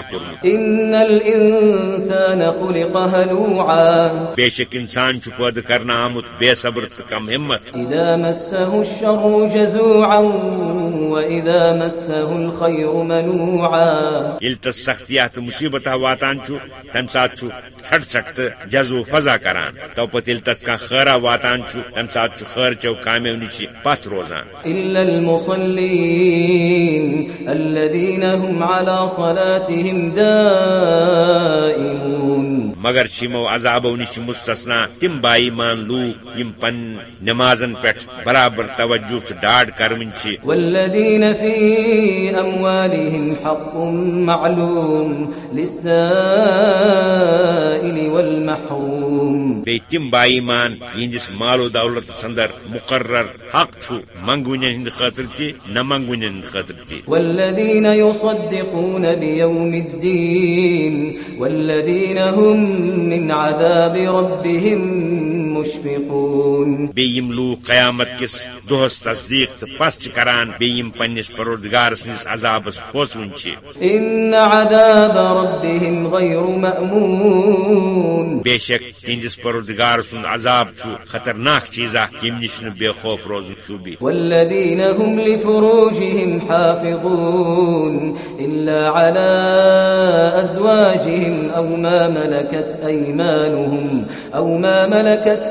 خلق هلوعا بے شک انسان چھُ پٲدٕ کرنہٕ آمُت بے صبر تہٕ کم ہمت۔ إذا مسه الشر جزوعا وإذا مسه الخير منوعا۔ ییٚلہِ تس سختیا تہٕ مُصیبت واتان چھُ تمہِ ساتہٕ چھُ ژھٹ تہٕ جزو فضا کران۔ تو پتہ یل تس کان خیرا واتان چھ تم سات چھ خیر چو کامیو نش پت روزان۔ المصلين الذين هم على صلاتهم دائمون. مگر یمو عذابو نش مستثنا تم بائی مان لوک یم پن نمازن پٹھ برابر توجہ تو ڈاڈ کرمن چھ. والذين في أموالهم حق معلوم للسائل والمحروم. بی تم بائی مان یہندس مال و دولت سندر مقرر. حق چھ منگون ہند خاطر تہ نہ منگون ہند خاطر تہ هم من عذاب ربهم مشفقون بیم لوک قیامت کس دہس تصدیق پس چھ کران بیم پنس پروردگار سندس عذابس کھوسون چھ إن عذاب ربهم غير مأمون. بے شک تہندس پروردگار سند عذاب چھ خطرناک چیزا یم نش بے خوف روزن شوبی. والذين هم لفروجهم حافظون. إلا على أزواجهم أو ما ملكت أيمانهم أو ما ملكت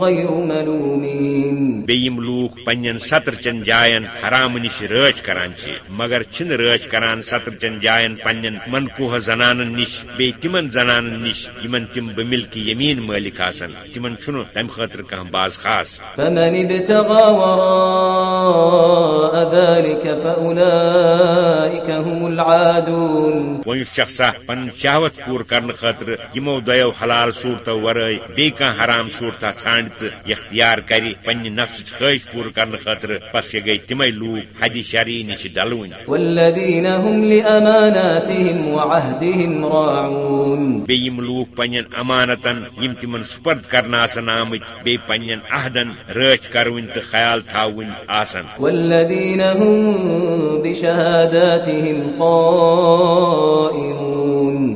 غير ملومين. بیم لوک پنن سطر چن جائن حرام نش رچ کران چھ مگر چھن رچ کران سطر چن جائن پنن منکوہ زنانن نش بی تمن زنانن نش یمن تم بملک یمین مالک آسن تمن چھنو تم خاطر کان باز خاص. فمن ابتغى وراء ذلك فأولئك هم العادون. و اس شخصا پن شہوت پور کرنے خاطر یمو دیو حلال صورتو ورائے بی کان حرام صورتا ژھانڈ تو اختیار کری پنہ نفس خواہش پور کرنے خاطر پس یہ گئی تمے لوگ حدی شرعی نش ڈلون والذين هم لأماناتهم وعهدهم راعون۔ بیم لوگ پنن امانتن یم تمن سپرد کرنا آسن آمت بی پنن عہدن رچ کرون تو خیال تھاون آسن۔ والذين هم بشهاداتهم قائمون۔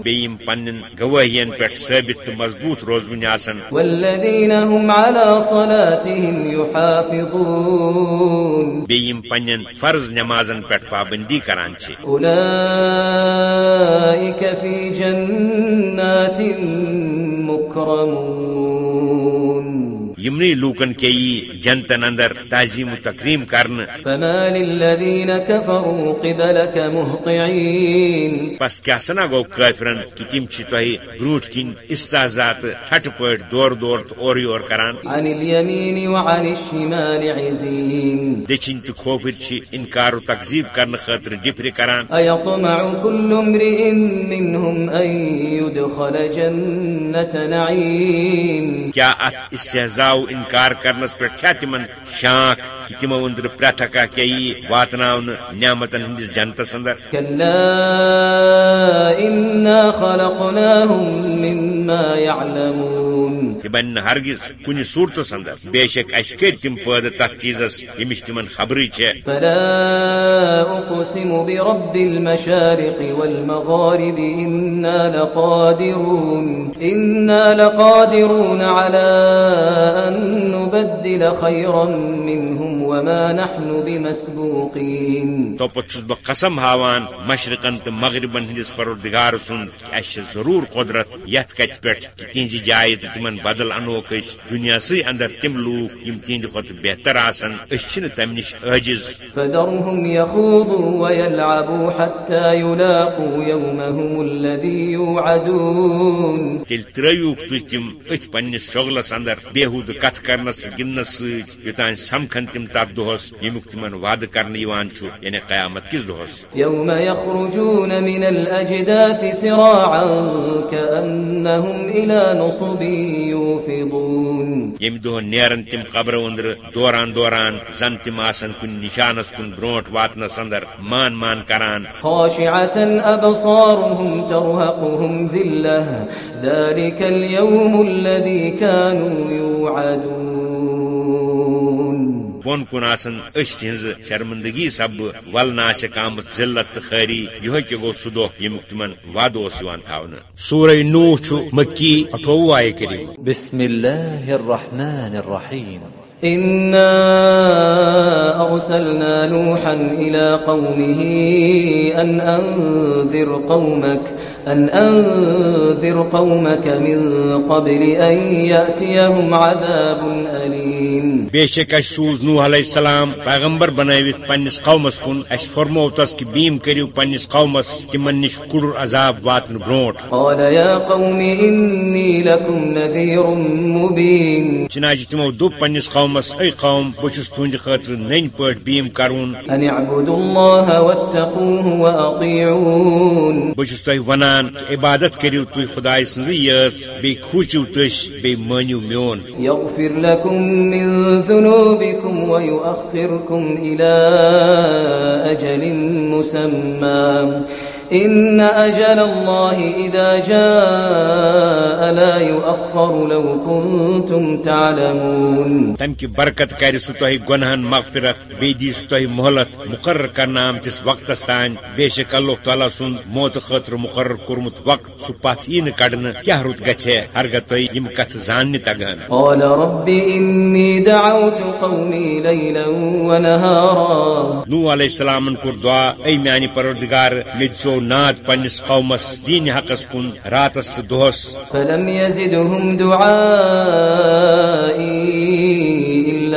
بیم پنن گواہین پہ ثابت تو مضبوط روزون آسن والذين هم على صلاتهم يحافظون بیم پنن فرض نمازن پہ پابندی کران چھ أولئك في جنات مكرمون یمنی لوکن کے یہ جنتن اندر تعظیم و تکریم کرن. فما مهطعين پس کیا سنا گو کافرن کہ تم چھ بروٹ کن استازات ٹھٹ پٹ دور دور اور یور کران؟ عن اليمين وعن الشمال عزين دچن تو کھوفر چھ انکار و تکذیب کرن خاطر ڈپر کران؟ امرئ منهم يدخل کیا ات و انکار کرنس پہ تمن شاک کہ تمو اندر پریتھکا کیا یہ واتناون نعمتن ہندس جنتس اندر بن ہرگز کن صورتس اندر بے شک اس کر تم پید تک چیزس یمش تمن خبری چھ لقادرون۔ على أن نبدل خيرا منهم وما نحن بمسبوقين تو پت چھس بہ قسم ہاوان مشرقن تو مغربن ہندس پروردگار سن اس چھ ضرور قدرت یت کت پہ تہذی جائے تو تمن بدل انوک اس دنیا سی اندر تم لوگ یم تہند کھت بہتر آسن اس چھن تم نش عاجز۔ فذرهم يخوضوا ويلعبوا حتى يلاقوا يومهم الذي يوعدون تیل ترایوک تھی تم ات پنس شغلس اندر بےحود کت کرنس گندنس ست یوتان سمکھن تم تر دہس یمیک تمن وعدہ کرنے یوان چھو یعنی قیامت کس دہس؟ يوم يخرجون من الأجداث سراعا كأنهم إلى نصب يوفضون یم دہ نیرن تم قبرو اندر دوران دوران زن تم آسن کن نشانس کن برونٹ واتنس اندر مان مان کران. خاشعة أبصارهم ترهقهم ذلة. ذلك اليوم الذي كانوا يوعدون. بون کن آسن اش تہذ شرمندگی سب ولن آسک آمت ذلت تو خیری یہ کہ گو سہ دہ یمیک تمن وعد اوس یوان تھاونہ سورہ نوح چھ مکی اٹھوہ آئے کریم. بسم الله الرحمن الرحيم إنا أرسلنا نوحا إلى قومه أن أنذر قومك أن أنذر قومك من قبل أن يأتيهم عذاب أليم بے شک سوز نوح علیہ السلام پیغمبر بنائیت پنس قومس کن۔ اس فرمو تس کہ بیم کریو پنس قومس تمن نش کڑ عذاب واتن بروٹ قال يا قوم إني لكم نذير مبين۔ چنانچہ تمو دپ پنس قومس اے قوم بچس تہند خاطر نن پٹ بیم کرون أن اعبدوا الله واتقوه وأطيعون۔ بچس تہ ونان عبادت کریو تھی خدائے سن یس بی کھوچو تش بی مانیو میون۔ يغفر لكم من ذنوبكم ويؤخركم إلى أجل مسمى. إن أجل الله إذا جاء لا يؤخر لو كنتم تعلمون. تم کی برکت کر سہ تہ گنہن مغفرت بی دی تہ مہلت مقرر کرنا آمتس وقت تان بے شک اللہ تعالیٰ سن موت خاطر مقرر کورمت وقت پتھ ای کڑن کیا رت گھے ہرگہ تہ یم کت زان تگان قال رب إني دعوت قومي ليلا ونهارا. نو علیہ السلام کور دعا اے میانی پروردگار مے دو نات پنس قومس دین حقس کن راتس تہ دہس فلم يزدهم دعائي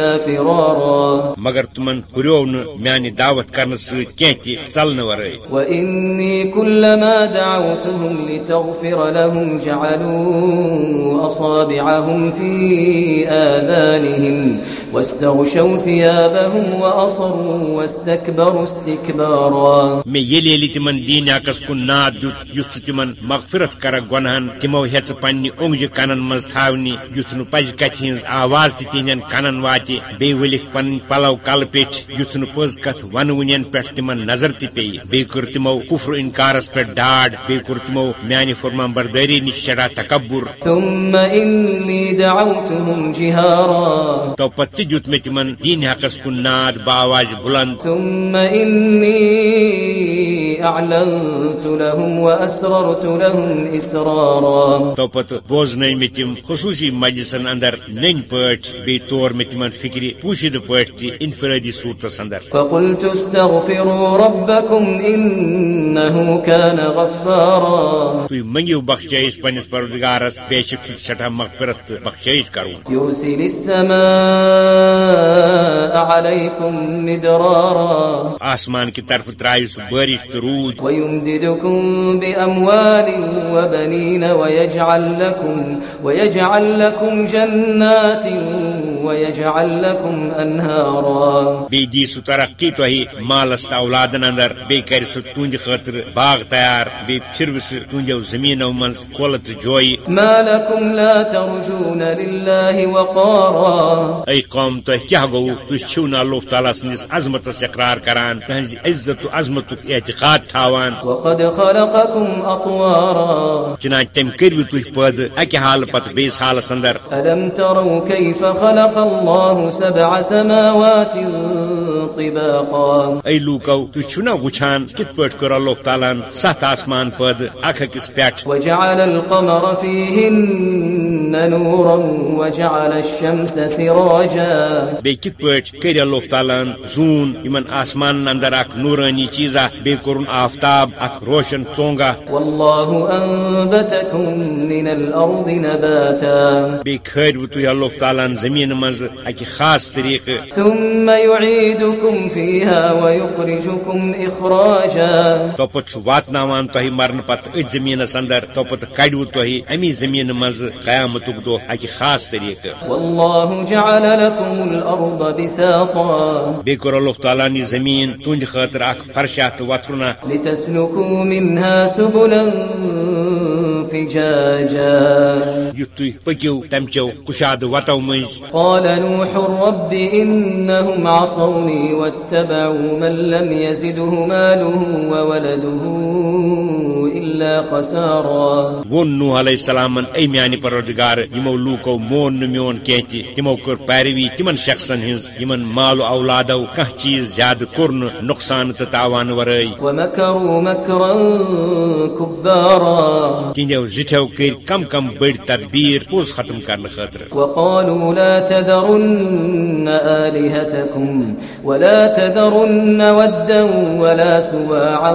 إلا فرارا. مگر تمن ہریو نہ میانی دعوت کرنے ست کی چلن ورائے وإني كلما دعوتهم لتغفر لهم جعلوا أصابعهم في آذانهم واستغشوا ثيابهم وأصروا واستكبروا استكبارا. مے یلی یلی تمن دین حقس کن ناد دیت یس تمن مغفرت کر گنہن تمو ہیچ پنہ اونگجہ کنن مز تھاونی یت نہ پز کتھ ہز آواز تہ تہندین کنن واتہ بی ولک پن پلو کل پیٹ یت نہ پز کتھ ون ونین پہ تمن نظر تہ پی بی کر تمو کفر انکارس پہ ڈاڈ۔ بی تمو میانہ فرمان برداری نش چڑا تکبر۔ ثم إني دعوتهم جهارا۔ تو پتہ دیت مے تمن دین حقس کن ناد باواز بلند۔ ثم أعلنت لهم وأسررت لهم إسرارا. تو پتہ بوزن مے تم خصوصی مجلسن اندر نن پٹ بی طور مے تمن فکر پوشید پٹ تہ انفرادی صورتس اندر. فقلت استغفروا ربكم إنه كان غفارا. تھی منگیو بخشائش پنس پروردگارس بے شک سہ سٹھا مغفرت تہ بخشائش کرو. يرسل السماء عليكم مدرارا. آسمان کی طرف ترائے سہ بارش تو رود ويمددكم بأموال وبنين ويجعل لكم ويجعل لكم جنات ويجعل لكم دی سہ ترقی تہ مالس تہ اولادن اندر بی کر سہ تہند خاطر باغ تیار بی پھر سہ تہندو زمینو مز کول تو جوئی. ما لكم لا ترجون لله وقارا. اے قوم تہ کیا گو؟ تھی چھو نا اللہ تعالیٰ سندس عظمت اقرار کران تہذ عزت و عظمت اعتقاد تھاوان. وقد خلقكم چنانچہ تم کرو تھی پد اکہ حال پتہ بیس حالس اندر. ألم تروا كيف خلق الله سبع سماوات طباقا. اے لوکو تھی چھنا وچھان کت پٹ کر اللہ تعالیٰ ست آسمان پد اکھ اکس پیٹھ وجعل القمر فيهن نورا وجعل الشمس سراجا. بی کت پٹ کر اللہ تعالیٰ زون یمن آسمان اندر اخ نورانی چیزا بی کرن آفتاب اخ روشن چونگا والله أنبتكم من الأرض نباتا. بی کھر تھی اللہ تعالیٰ زمین مز اکہ خاص طریقہ ثم يعيدكم فيها ويخرجكم إخراجا. توپت واتناوان تہ مرن پت ات زمینس اندر توپت کڑو تہ امی زمین مز قیامت دہ اکہ خاص طریقہ والله جعل لكم الأرض بساطا. بی کور اللہ تعالیٰ نی زمین تہند خاطر اخ فرشا تو وترنا لتسلكوا منها سبلا فجاجا. تھی پکیو تمچو کشاد وتو مز قال نوح رب إنهم عصوني واتبعوا من لم يزده ماله وولده إلا خسارا. ون نوح علیہ السلام اے میانی پروردگار یمو لوکو مون میون کینتی تمو کر پیروی تمن شخصن ہنز یمن مال و اولادو کانٛہہ چیز زیادٕ کورن نقصان تہٕ تاوان ورٲے ومكروا مكرا كبارا تہنٛدیو زِٹھیو کٔرۍ کم کم بٔڑۍ تدبیر پوٚز ختم کرنہٕ خٲطرٕ وقالوا لا تذرن آلهتكم ولا تذرن ودا ولا سواعا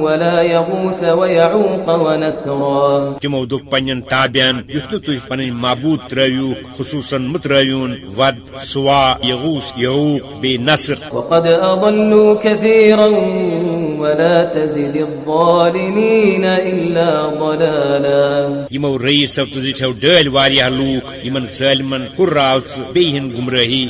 ولا يغوث ويعوق ويعوق ونسرا. تمو دک پنن تابعن یت نہ تھی پن معبود ترو خصوصا مترون ود سوا یغوس یعوق بی نصر. وقد أضلوا كثيرا ولا تزد الظالمين إلا ضلالا. یمو رئیسو تو زیٹھو ڈل واریاہ لوک یمن ظالمن ہراو ژ بیہن گمراہی.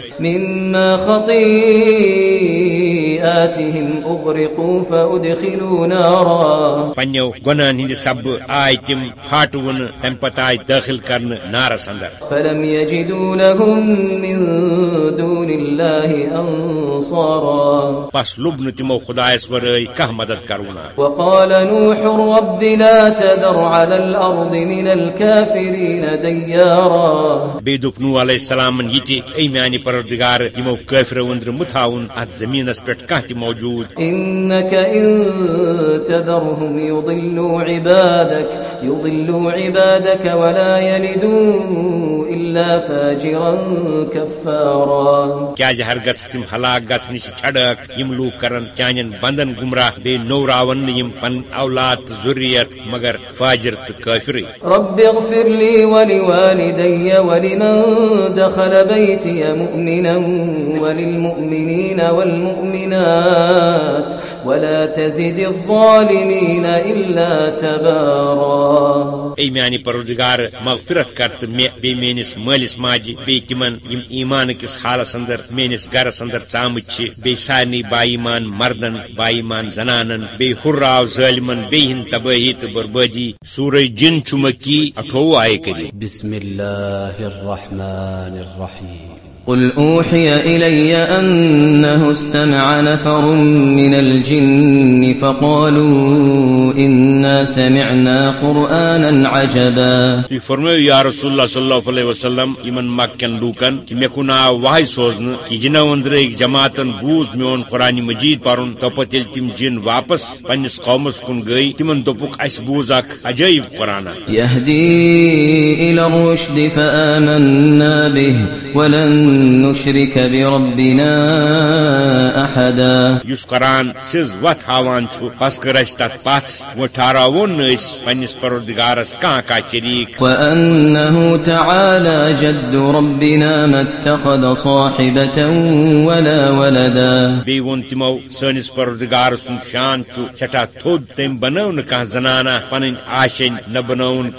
مما خطيئاتهم أغرقوا فأدخلوا نارا. پنو گناہن ہند سب آئی تم پھاٹون تم پتہ آئی داخل کرن نارس اندر فلم يجدوا لهم من دون الله أنصارا. پس لبن تمو خدایس ورٲے کانٛہہ مدد کرونا۔ وقال نوح رب لا تذر على الأرض من الكافرين ديارا. دوٚپ نوح علیہ یہ تہِ اے میانہِ پروردگار یمو کٲفرو أنٛدرٕ متھاوُن اتھ زمینس پٮ۪ٹھ کانٛہہ تہِ موجوٗد. إنك إن تذرهم يضلوا عبادك يضلوا عبادك ولا يلدوا إلا فاجرا كفارا. کیازِ ہرگز تم ہلاک گژھنہٕ نش چھڑک یم لوٗکھ کرن چانین بندن گمراہ بیٚیہِ نوراون یم پن اولاد ضروریت مگر فاجر تہٕ کٲفرٕے رب اغفر لي ولوالدي ولمن دخل بيتي مؤمنا وللمؤمنين والمؤمنات ولا تزد الظالمين إلا تبارا. اے میانہِ پروردگار مغفرت کر تہٕ مےٚ بیٚیہِ میٲنِس مٲلِس ماجہِ بیٚیہِ تِمن یم ایمان کِس حالس اندر میٲنِس گرس اندر ژامٕتۍ چھِ بیٚیہِ سارنٕے باایمان مردن باایمان زنانن بیٚیہِ ہُراو ظٲلمن بیٚیہِ ہِنٛد تبٲہی تہٕ بربٲدی سورہ جن چھُ مکی اٹھووُہ آیہِ کٔرِتھ بسم الله الرحمن الرحيم قل أوحي إلي أنه استمع نفر من الجن فقالوا إنا سمعنا قرآنا عجبا. تُہۍ فرمٲیِو یا رسول اللہ صلی اللہ علیہ وسلم یمن مکن لوٗکن کہِ مےٚ کُن آو واے سوزنہٕ کہِ جنو أنٛدرٕکۍ جماعتن بوٗز میون قرآنہِ مجیٖد پرُن توپت ییٚلہِ تِم جن واپس پننِس قومس کُن گٔے تِمن دوٚپُکھ اَسہِ بوٗز اکھ عجٲیب قرآنا يهدي إلى الرشد فآمنا به ولن نشرك بربنا أحدا یُس قرآن سٕز وتھ ہاوان چھُ بس کر اَسہِ تتھ پژھ وۄنۍ ٹھہراوون نہٕ أسۍ پننِس پروردگارس کانٛہہ کانٛہہ شریٖک وأنه تعالى جد ربنا ما اتخذ صاحبة ولا ولدا. بیٚیہِ ووٚن تِمو سٲنِس پروردگار سُنٛد شان چھُ سٮ۪ٹھاہ تھوٚد تٔمۍ بنٲو نہٕ کانٛہہ زنانہ پنٕنۍ آشنۍ نہ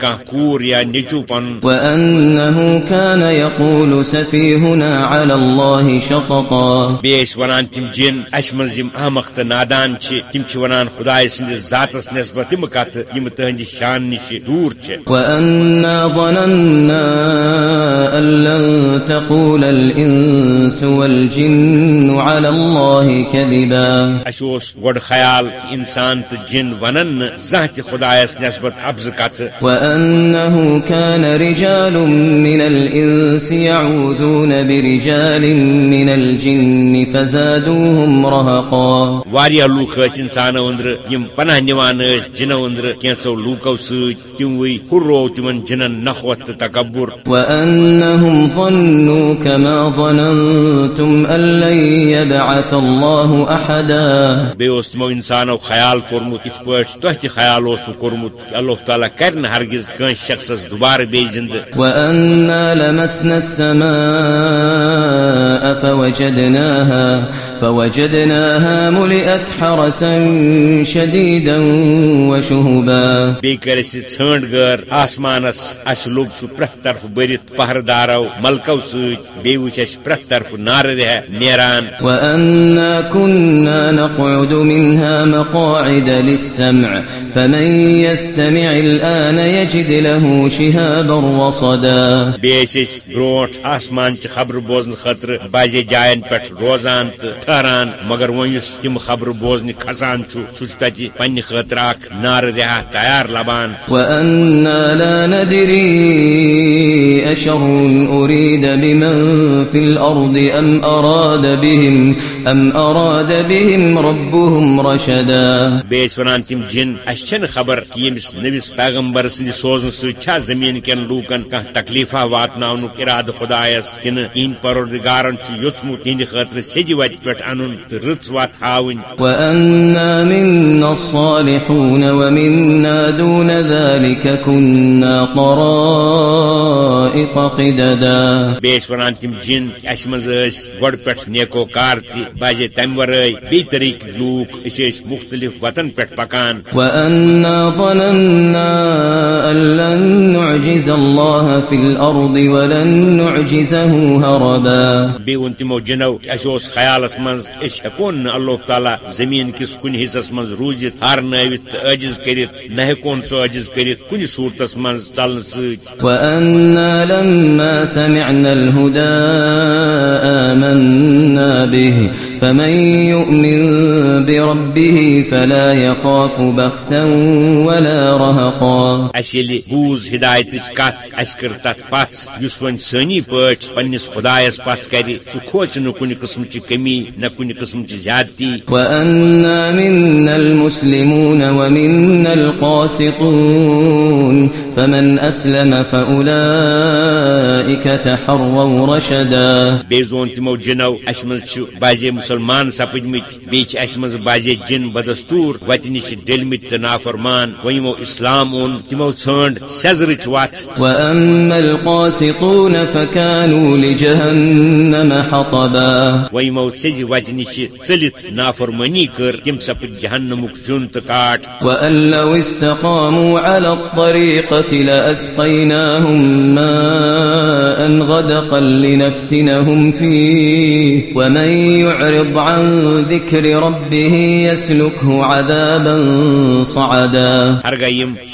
کانٛہہ کوٗر یا نیٚچوٗ پنُن وأنه كان يقول سفيهنا على الله شططا ٲسۍ ونان تِم جن اسہِ منٛز یِم احمق نادان چھِ تِم چھِ ونان خداے سٕنٛدِس ذاتس نسبت تِم کتھٕ یِم تٕہنٛدِ شان نِش دوٗر چھِ وأنا ظننا لن تقول الإنس والجن على الله كذبا. اسہِ اوس گۄڈٕ خیال انسان تہٕ جن ونن زانٛہہ تہِ خدایس نسبت ابزٕ کتھٕ وأنه كان رجال من الإنس يعوذون برجال من الجن فزادوهم رهقا. واریاہ لوٗکھ ٲسۍ انسانو أنٛدرٕ یِم پناہ نِوان ٲسۍ جنو أنٛدرٕ کینٛژو لوٗکو سۭتۍ تِموٕے ہُرو تِمن جنن نخوت تکبُر. وأنهم ظنوا كما ظننتم أن لن يبعث الله أحدا. بیٚیہِ اوس تِمو انسانو خیال کوٚرمُت یِتھ پٲٹھۍ تۄہہِ تہِ خیال اوسوٕ کوٚرمُت کہِ اللہ تعالیٰ کرِ نہٕ ہرگز کٲنٛسہِ شخصس دُبارٕ بیٚیہِ زِندٕ. فوجدناها فوجدناها ملئت حرسا شديدا وشهبا. اَسہِ ژھٲنٛڈ گٲر آسمانس اَسہِ لوٚب سُہ پرٛٮ۪تھ طرفہٕ بٔرِتھ پہرٕ دارو ملکو وٕچھ اَسہِ پرٛٮ۪تھ طرفہٕ نارٕ رہہ نیران وأنا كنا نقعد منها مقاعد للسمع فمن يستمع الآن يجد له شهابا رصدا بیٚیہِ ٲسۍ أسۍ برونٛٹھ آسمانچہِ خبرٕ بوزنہٕ خٲطرٕ بازے جاین پٮ۪ٹھ روزان تہٕ ٹھہران مگر یُس تِم خبرٕ بوزنہِ کھسان سُہ چھُ تتہِ پننہِ خٲطرٕ اکھ نارٕ رہا تیار لبان۔ وأنا لا ندري أشر أريد بمن في الأرض أم أراد بهم أم أراد بهم ربهم رشدا۔ بیٚیہِ ٲسۍ ونان تِم جن چھنہٕ خبر کہِ ییٚمِس نٔوِس پیغمبر سٕنٛدِ سوزنہٕ سۭتۍ چھا زٔمیٖن کٮ۪ن لوٗکن کانٛہہ تکلیفا واتناونُک ارادٕ خدایس کِنہٕ کِہنٛدۍ پروردگارن یوژمت تہند خاطر سج وت پہ ان رچ وت ہاؤن وأنا منا الصالحون ومنا دون ذلك كنا طرائق قددا. بیس ونان تم جن اس مز گۄڈ پٮ۪ٹھ نیکو کار تہ بازے تمہ ورٲے بیٚیہِ طریقہٕ لوٗکھ أسۍ ٲسۍ مختلف وتن پٮ۪ٹھ پکان. وأنا ظننا أن لن نعجز الله في الأرض ولن نعجزه هربا بیٚیہِ ووٚن تِمو جنو اوس خیالس منٛز أسۍ ہٮ۪کون نہٕ اللہ تعالیٰ زمیٖن کِس کُنہِ حصس منٛز روٗزِتھ ہارنٲوِتھ تہٕ عٲجز کٔرِتھ نہ ہٮ۪کون سُہ عٲجز کٔرِتھ کُنہِ صوٗرتس منٛز ژلنہٕ سۭتۍ وأنا لما سمعنا الهدى آمنا به فمن يؤمن بربه فلا يخاف بخسا ولا رهقا. اس ییٚلہِ بوٗز ہدایتٕچ کتھ اسہِ کٔر تتھ پژھ یُس وۄنۍ سٲنی پٲٹھۍ پننس خدایس پژھ کرِ سُہ کھوژِ نہٕ کُنہِ قٕسمٕچہِ کمی نہ کُنہِ قٕسمٕچہِ زیادتی. وأنا منا المسلمون ومنا القاسطون فمن أسلم فأولئك تحروا رشدا. بیٚیہِ زون تِمو جنو اسہِ منٛز چھِ بازے مسلمان سپدمٕتۍ بیٚیہِ چھِ اسہِ منٛز بازے جن بدستوٗر نِش ڈٔلمٕتۍ تہٕ نافرمان وۄنۍ یِمو اسلام اوٚن تِمو ژھانڈ سیزرٕچ وتھ وأما القاسطون فكانوا لجهنم حطبا. وۄنۍ یِمو ژزِ وتہِ نِش ژٔلِتھ نافرمٲنی کٔر تِم سپٕدۍ جہنمُک زیُن تہٕ کاٹ. وأن لو استقاموا على الطريقة لأسقيناهم ماء غدقا لنفتنهم فيه. ومن يعرض عن ذكر ربه يسلكه عذابا صعدا.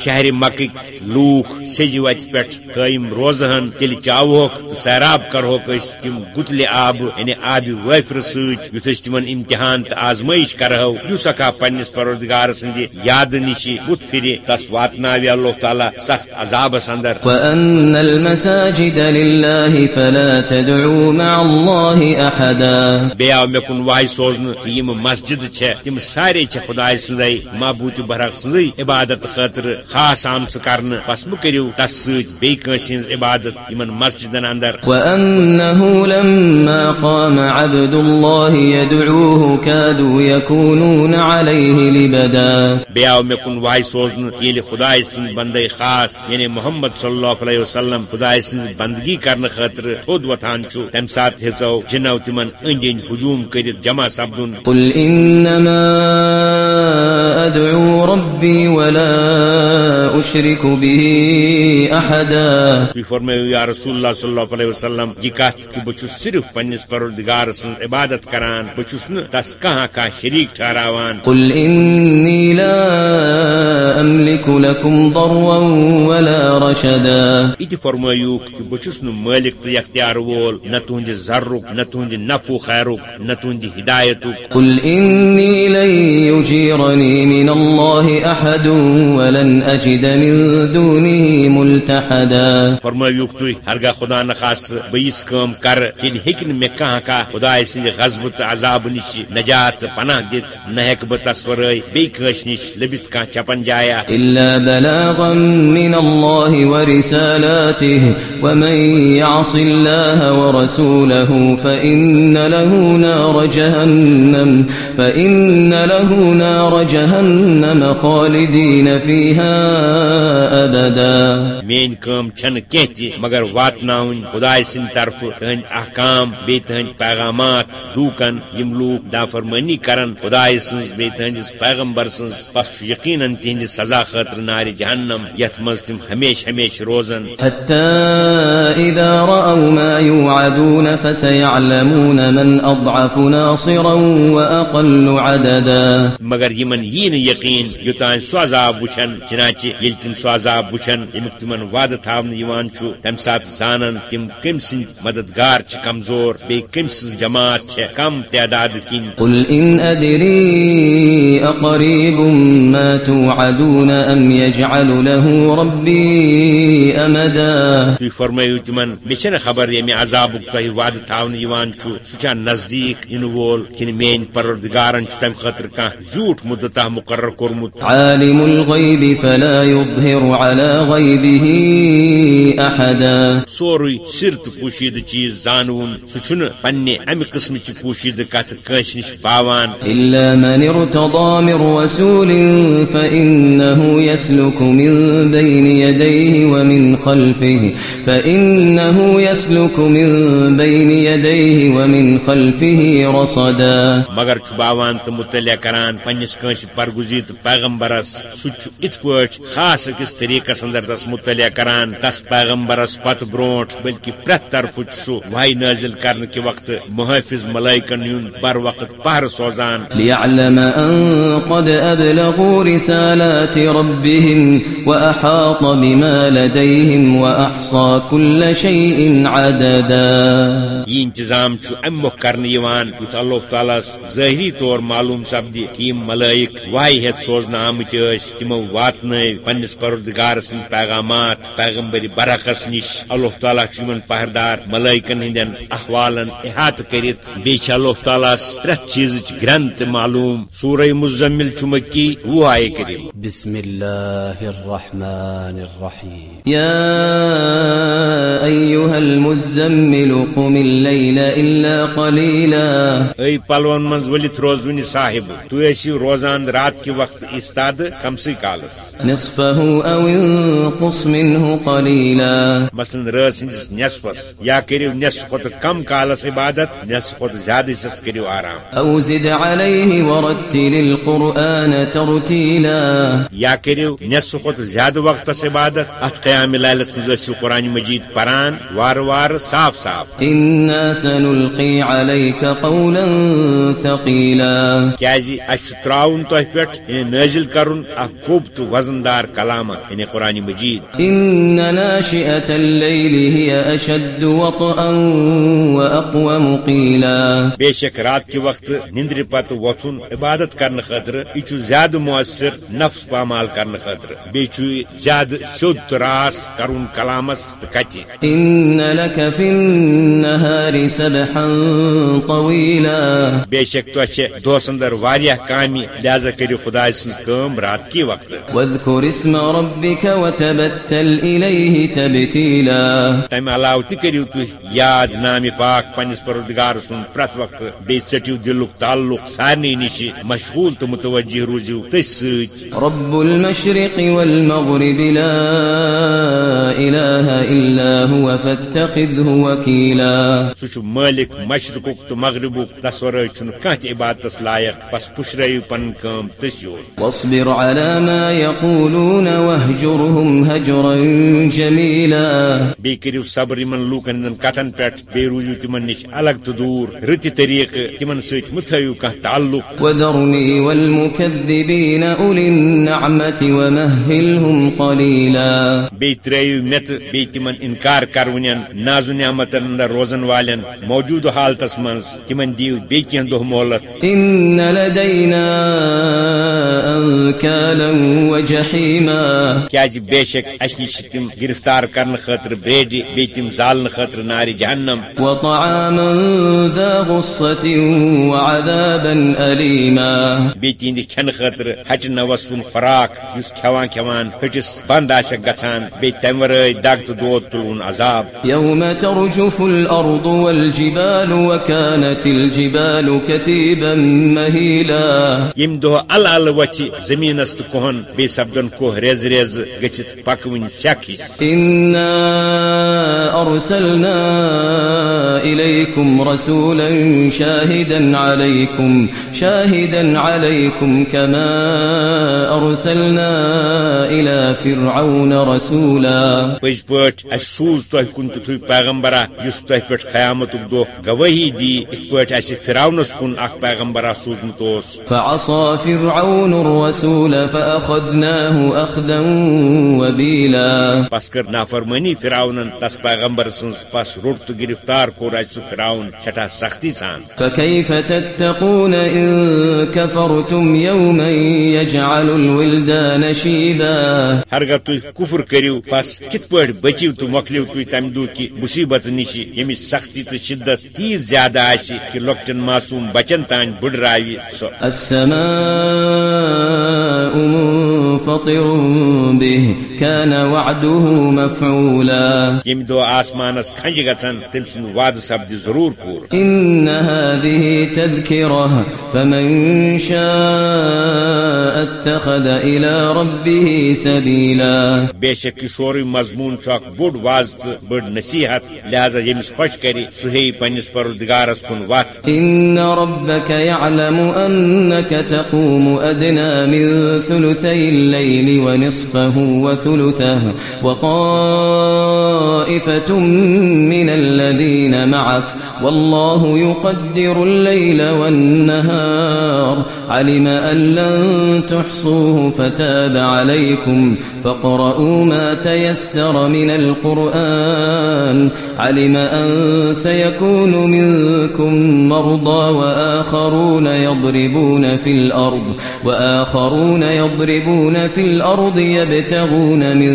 شہر مکک لوک سیزِ وتہِ پٮ۪ٹھ قٲیِم روزہن تیٚلہِ چاوہوکھ تہٕ سیراب کرہوکھ أسۍ تِم گُتلہِ آبہٕ یعنی آبہِ وٲفرٕ سۭتۍ یُتھ تِمن امتحان تہٕ آزمٲیش کرہو یُس ہکا پننس پروردگار سٕنٛدِ یادٕ نِش بُتھ پھرِ تس واتناوِ اللہ تعالیٰ سخت عذابس اندر وأن المساجد لله فلا تدعوا مع الله أحدا. بیٚیہِ آو مےٚ کُن کہِ یِم مسجد چھےٚ تِم سارے چھےٚ خداے سٕنٛزے محبوٗتِ برق سٕنٛزٕے عبادت خٲطرٕ خاص آمژٕ کرنہٕ بس مہٕ تس بیٚیہِ کٲنٛسہِ ہٕنٛز عبادت یِمن مسجدن اندر۔ وأنه لما قام عبد الله يدعوه كادوا يكونون عليه لبدا۔ بیٚیہِ آو مےٚ کُن واے سوزنہٕ کہِ ییٚلہِ خداے سٕنٛدۍ بندے خاص یعنی محمد صلی اللہ علیہ وسلم خداے سٕنٛز بندگی کرنہٕ خٲطرٕ تھوٚد وۄتھان چھُ تمہِ ساتہٕ ہیژو جنو تِمن أنٛدۍ ہجوٗم کٔرِتھ جمع سپدُن قل إنما أدعو ربي ولا أشرك به أحدا تُہۍ فرمٲیو یا رسول اللہ صلی اللہ علیہ وسلم یہ کتھ کہ بہٕ چھُس صرف پننس پروردگار سٕنٛز عبادت کران بہٕ چھُس نہٕ تس کانٛہہ کانٛہہ شریٖک ٹھہراوان۔ قل إني لا أملك لكم ضرا ولا رشدا۔ یہ تہِ فرمٲیوٗکھ کہ بہٕ چھُس نہٕ مٲلِک تہٕ اختیار وول نہ تُہنٛدِ ذرُک نہ تُہنٛدِ نفو خیرُک نہ تُہنٛدِ ہدایتُک قل إني لن يجيرني من الله أحد ولن أجد من دونه ملتحدا. فرمٲیوٗکھ تُہۍ ہرگاہ خدا بہٕ یژھ کٲم کرٕ تیٚلہِ ہیٚکہِ نہٕ مےٚ کانٛہہ کانٛہہ خداے سٕنٛدِ غضبہٕ تہٕ عذابہٕ نِش نجات ہٮ۪کہٕ بہٕ تس ورٲے بیٚیہِ کٲنٛسہِ نِش لٔبِتھ کانٛہہ چپن جایا. إلا بلاغا من الله ورسالاته ومن يعص الله ورسوله فإن له نار جهنم فإن له نار جهنم خالدين فيها أبدا۔ میٲنۍ کٲم چھنہٕ کینٛہہ تہِ مگر واتناوٕنۍ خداے سٕنٛدِ طرفہٕ تٕہنٛدۍ احکام بیٚیہِ تٕہنٛدۍ پیغامات لوٗکن یِم لوٗکھ نافرمٲنی کرن۔ خداے سٕنٛز بیٚیہِ تٕہنٛدِس پیغمبر سٕنٛز۔ بس چھُ یقیٖنن تِہنٛدِ سزا خٲطرٕ نارِ جہنم یتھ منٛز تِم ہمیشہٕ ہمیشہٕ روزن۔ حتى إذا رأوا ما يوعدون فسيعلمون من أضعف ناصرا وأقل عددا. مگر یمن یی نہٕ یقین یوتان سُہ عذاب وٕچھن چنانچہ ییٚلہِ تِم سُہ عذاب وٕچھن ییٚمیُک تِمن وعدٕ تھاونہٕ یِوان چھُ۔ تمہِ ساتہٕ زانن تِم کٔمۍ سٕنٛدۍ مددگار چھِ کمزور بیٚیہِ کٔمۍ سٕنٛز جماعت کم تعداد کِنۍ۔ قل إن أدري أقريب ما توعدون أم يجعل له تُہۍ فرمٲیو تِمن خبر ییٚمہِ عذابُک تۄہہِ وعدٕ تھاونہٕ یِوان چھُ۔ سُہ چھا نزدیٖک یِنہٕ وول کِنہٕ میٲنۍ پروردگارن چھُ تمہِ خٲطرٕ کانٛہہ زیوٗٹھ مُدتہ مقرر کوٚرمُت۔ عالم الغيب فلا يظهر على غيبه۔ به أحدا۔ سوری سر تو پوشید چیز زانون سہ پنہ امہ قسم چہ پوشید کت کنس نش پاوان إلا من ارتضى من رسول فإنه يسلك من بين يديه ومن خلفه فإنه يسلك من بين يديه ومن خلفه رصدا۔ مگر چھ باوان تو مطلع کران پنس کنس پرگزید پیغمبرس سہ ات پٲٹھۍ خاص أکس طریقس اندر تس مطلع کران تس پیغمبرس پت برونٹ بلکہ پرٛٮ۪تھ طرفہ سہ وحی نازل کرنہٕ کہِ وقت محافظ ملائکن یُن بر وقت پہر سوزان۔ ليعلم أن قد أبلغوا رسالات ربهم وأحاط بما لديهم وأحصى كل شيء عددا۔ یہ انتظام چھ ام مۄکھ کرنہٕ یوان یُتھ اللہ تعالیٰ ظٲہری طور معلوم سپدِ کہ یم ملائک واحی ہیتھ سوزنہٕ آمٕتۍ ٲسۍ تمو واتنٲو پننس پروردگار سٕنٛدۍ پیغامات پیغمبر برعکس نش۔ اللہ تعالیٰ چھ یمن پہردار ملائکن ہندین احوالن احاطہ کٔرِتھ بیٚیہِ چھِ اللہ تعالیٰ پرٛٮ۪تھ چیٖزٕچ گرن تہِ معلوم۔ سورہ مزمل چھُ مکی وُہ آیہِ کٔرِم بسم الله الرحمن الرحيم يا أيها المزمل قم الليل إلا قليلا اے پلون منز ولت روزونی صاحب تو ٲسِو روزان رات کہِ وقت استاد کمسٕے کالس۔ نصفه أو انقص منه قليلا مثلاً ہندس نصفس یا کٔرِو نصف کم کالس عبادت نصف کھۄتہٕ زیادٕ حصس کٔرِو آرام. أو زد عليه ورتل القرآن ترتيلا یا کٔرِو نصف کھۄتہٕ زیادٕ وقتس عبادت اتھ قیام لالس منز ٲسِو قرآن مجید پران وارٕ وارٕ صاف صاف. إنا سنلقي عليك قولا ثقيلا کیازِ اسہِ چھُ تراوُن تۄہہِ پٮ۪ٹھ یعنی نٲزِل کرُن تہٕ وزندار کلامہ یعنی قرآن مجید. إن ناشئة الليل هي أشد وطئا وأقوم قيلا بے شک رات کہِ وقت نندرِ پتہٕ وۄتھُن عبادت کرنہٕ خٲطرٕ یہِ چھُ زیادٕ مؤثر نفس پامال کرنہٕ خٲطرٕ بیٚیہِ چھُ یہِ زیادٕ سیوٚد تہٕ راس کرُن کلامس کتہِ إن لك في النهار سبحا طويلا. بے شک تۄہہِ چھِ دۄہس اندر واریاہ کامہِ لہذا کٔرِو خداے سٕنز کٲم رات کی وقت۔ واذكر اسم ربك وتبتل إليه تبتيلا. تمہِ علاوٕ تہِ کٔرِو تُہۍ یاد نامہِ پاک پننس پروردگار سُنٛد پرٛٮ۪تھ وقت بیٚیہِ ژٔٹِو دِلُک تعلق سارنٕے نِش مشغوٗل تہٕ متوجہ روٗزِو تٔتھۍ سۭتۍ. رب المشرق والمغرب لا إله إلا هو فاتخذه وكيلا. سُہ چھُ مٲلِک مشرقُک تہٕ مغربُک تس ورٲے چھُنہٕ کانٛہہ تہِ عبادتس لایق بس پُشرٲیِو پنٕنۍ کٲم تٔسۍ یوت. واصبر على ما يقولون واهجرهم هجرا جميلا صبر یِمن لوٗکن ہٕنٛدٮ۪ن کتھن پٮ۪ٹھ بیٚیہِ روٗزِو تِمن نِش الگ تہٕ دوٗر. طٔریٖقہٕ تِمن مہٕ تھٲیِو کانٛہہ تعلق. وذرني والمكذبين أولي النعمة ومهلهم قليلا بیٚیہِ ترٲیِو مےٚ تہٕ بیٚیہِ تِمن انکار کرونٮ۪ن نازو نعمتن روزن والٮ۪ن موجوٗدٕ حالتس منٛز تِمن بیٚیہِ کینٛہہ دۄہ مولت. إن لدينا أنكالا وجحيما کیازِ بے چھِ تِم گرفتار کرنہٕ خٲطرٕ بیٚڈِ بیٚیہِ تِم زالنہٕ خٲطرٕ نارِ جہنم۔ وطعاما ذا غصة وعذابا أليما۔ بیٚیہِ تِہنٛدِ کھٮ۪نہٕ خٲطرٕ ہٹہِ نہ وسوُن خوراک یُس کھٮ۪وان کھٮ۪وان ہٹِس بنٛد بیٚیہِ تمہِ ورٲے دگ تہٕ دود تُلوُن عذاب۔ يوم ترجف الأرض والجبال وكانت الجبال كثيبا مهيلا ییٚمہِ دۄہ الہٕ الہٕ وتھِ زٔمیٖنس تہٕ کُہن بیٚیہِ سپدن کوہ ریزٕ ریزٕ گٔژھِتھ پکوٕنۍ ہِش إنا أرسلنا إليكم رسولا شاهدا عليكم شاهدا عليكم كما أرسلنا إلى فرعون رسولا. پیغمبرا تۄہہِ پٮ۪ٹھ قیامتُک دۄہ گوٲہی دی یِتھ پٲٹھۍ اسہِ فراونس کُن اکھ پیغمبرا سوٗزمُت فعصى فرعون الرسول فأخذناه أخذا وبيلا. پس کٔر نافرمٲنی فراونن تس پیغمبر سٕنٛز پس روٚٹ تہٕ گرفتار کوٚر اسہِ سُہ فراون سٮ۪ٹھاہ سختی سان۔ فكيف تتقون إن كفرتم يوما يجعل الولدان شيبا ہرگہ تُہۍ کُفر کٔرِو بس کِتھ پٲٹھۍ بٔچِو تہٕ مۄکلِو تُہۍ تمہِ دۄہ کہِ مُصیبت نِش ییٚمِچ سختی تہٕ شدت تیٖژ زیادٕ آسہِ کہِ لۄکٹٮ۪ن معصوٗم بچن تانۍ بٕڈراوِ سۄ السماء منفطر به كان وعده مفعولا. یم دو آسمانس کھنج گژھن تم سن وعد سپد ضرور پور. إن هذه تذكرة فمن شاء اتخذ إلى ربه سبيلا. بے شک یہ سوری مضمون اخ بوڑ واز بڑ نصیحت لہذا یمس خوش کری سہ ہی پنس پروردگارس کن وت إن ربك يعلم أنك تقوم أدنى من ثلثي الليل ونصفه وثلثه وطائفة من الذين معك والله يقدر الليل والنهار علم أن لن تحصوه فتاب عليكم فاقرؤوا ما تيسر من القرآن علم أن سيكون منكم مرضى وآخرون يضربون في الأرض وآخرون يضربون في الأرض يبتغون من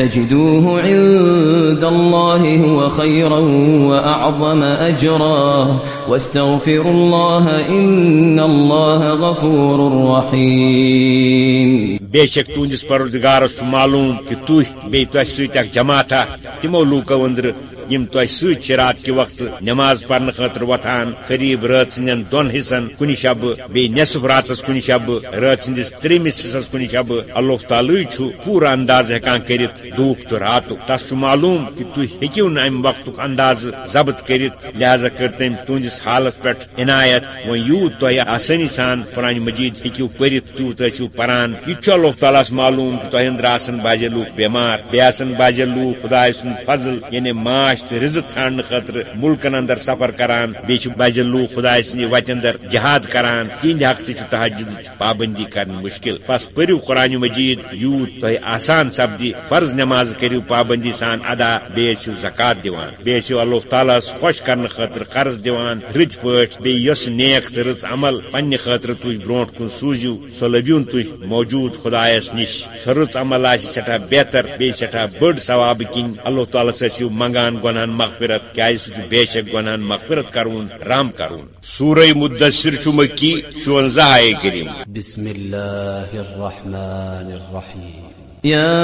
تجدوه عند الله هو خيرا وأعظم أجرا. واستغفروا الله إن الله غفور رحيم. بے شک تہندس پروردگارس معلوم کہ تھی بیس تہ ست جماعت تمو لوکو اندر یم تہ ست رات کہ وقت نماز پڑھنے خاطر وتھان قریب رات سندین دون حصن، کنہ شب بی نصف راتس کنہ شب رات سندس تریمس حصس کنہ شب اللہ تعالی چھ پورا انداز ہکان کرت دوک تو رات تس چھ معلوم کہ تھی ہیکو نا ام وقت انداز ضبط کرت لہذا کر تم تہندس حالس پہ عنایت۔ و یوت تہ آسانی سان قرآن مجید ہیکو پرت تیوت ٲسِو پران۔ یہ اللہ تعالیٰ معلوم کہ تہ اندر آسن باجے لوک بیمار۔ بی آسن باجے لوک خدا سن فضل یعنی معاش رزق ژھانڈنے خاطر ملکن اندر سفر کران، بیچ باجے لوک خدا سن وت اندر جہاد کران تہند حق تہ تحجد پابندی کرن مشکل۔ بس پریو قرآن مجید، یوت تہ آسان سپدی فرض نماز کریو پابندی سان ادا بیٚیہِ ٲسِو زکات دِوان بیٚیہِ اللہ تعالیٰ خۄش کرنہٕ خٲطرٕ قرض دِوان رٕتۍ پٲٹھۍ بیٚیہِ یۄس نیک تہٕ رٕژ عمل۔ پننہِ خٲطرٕ تُہۍ برونٛٹھ کُن سوٗزِو سۄ لٔبِوُن تُہۍ موجوٗد خۄدایس نِش۔ سۄ رٕژ عمل آسہِ سٮ۪ٹھاہ بہتر بیٚیہِ سٮ۪ٹھاہ بٔڑ ثوابہٕ کِنۍ اللہ تعالیٰ ٲسِو منگان گۄنہن مغفرت کیازِ سُہ چھُ بے شک گۄنہن مغفرت کرُن رحم کرُن سورے مدثر چھُ مکی شُونزہ آیے کریم۔ بسم الله الرحمن الرحيم يا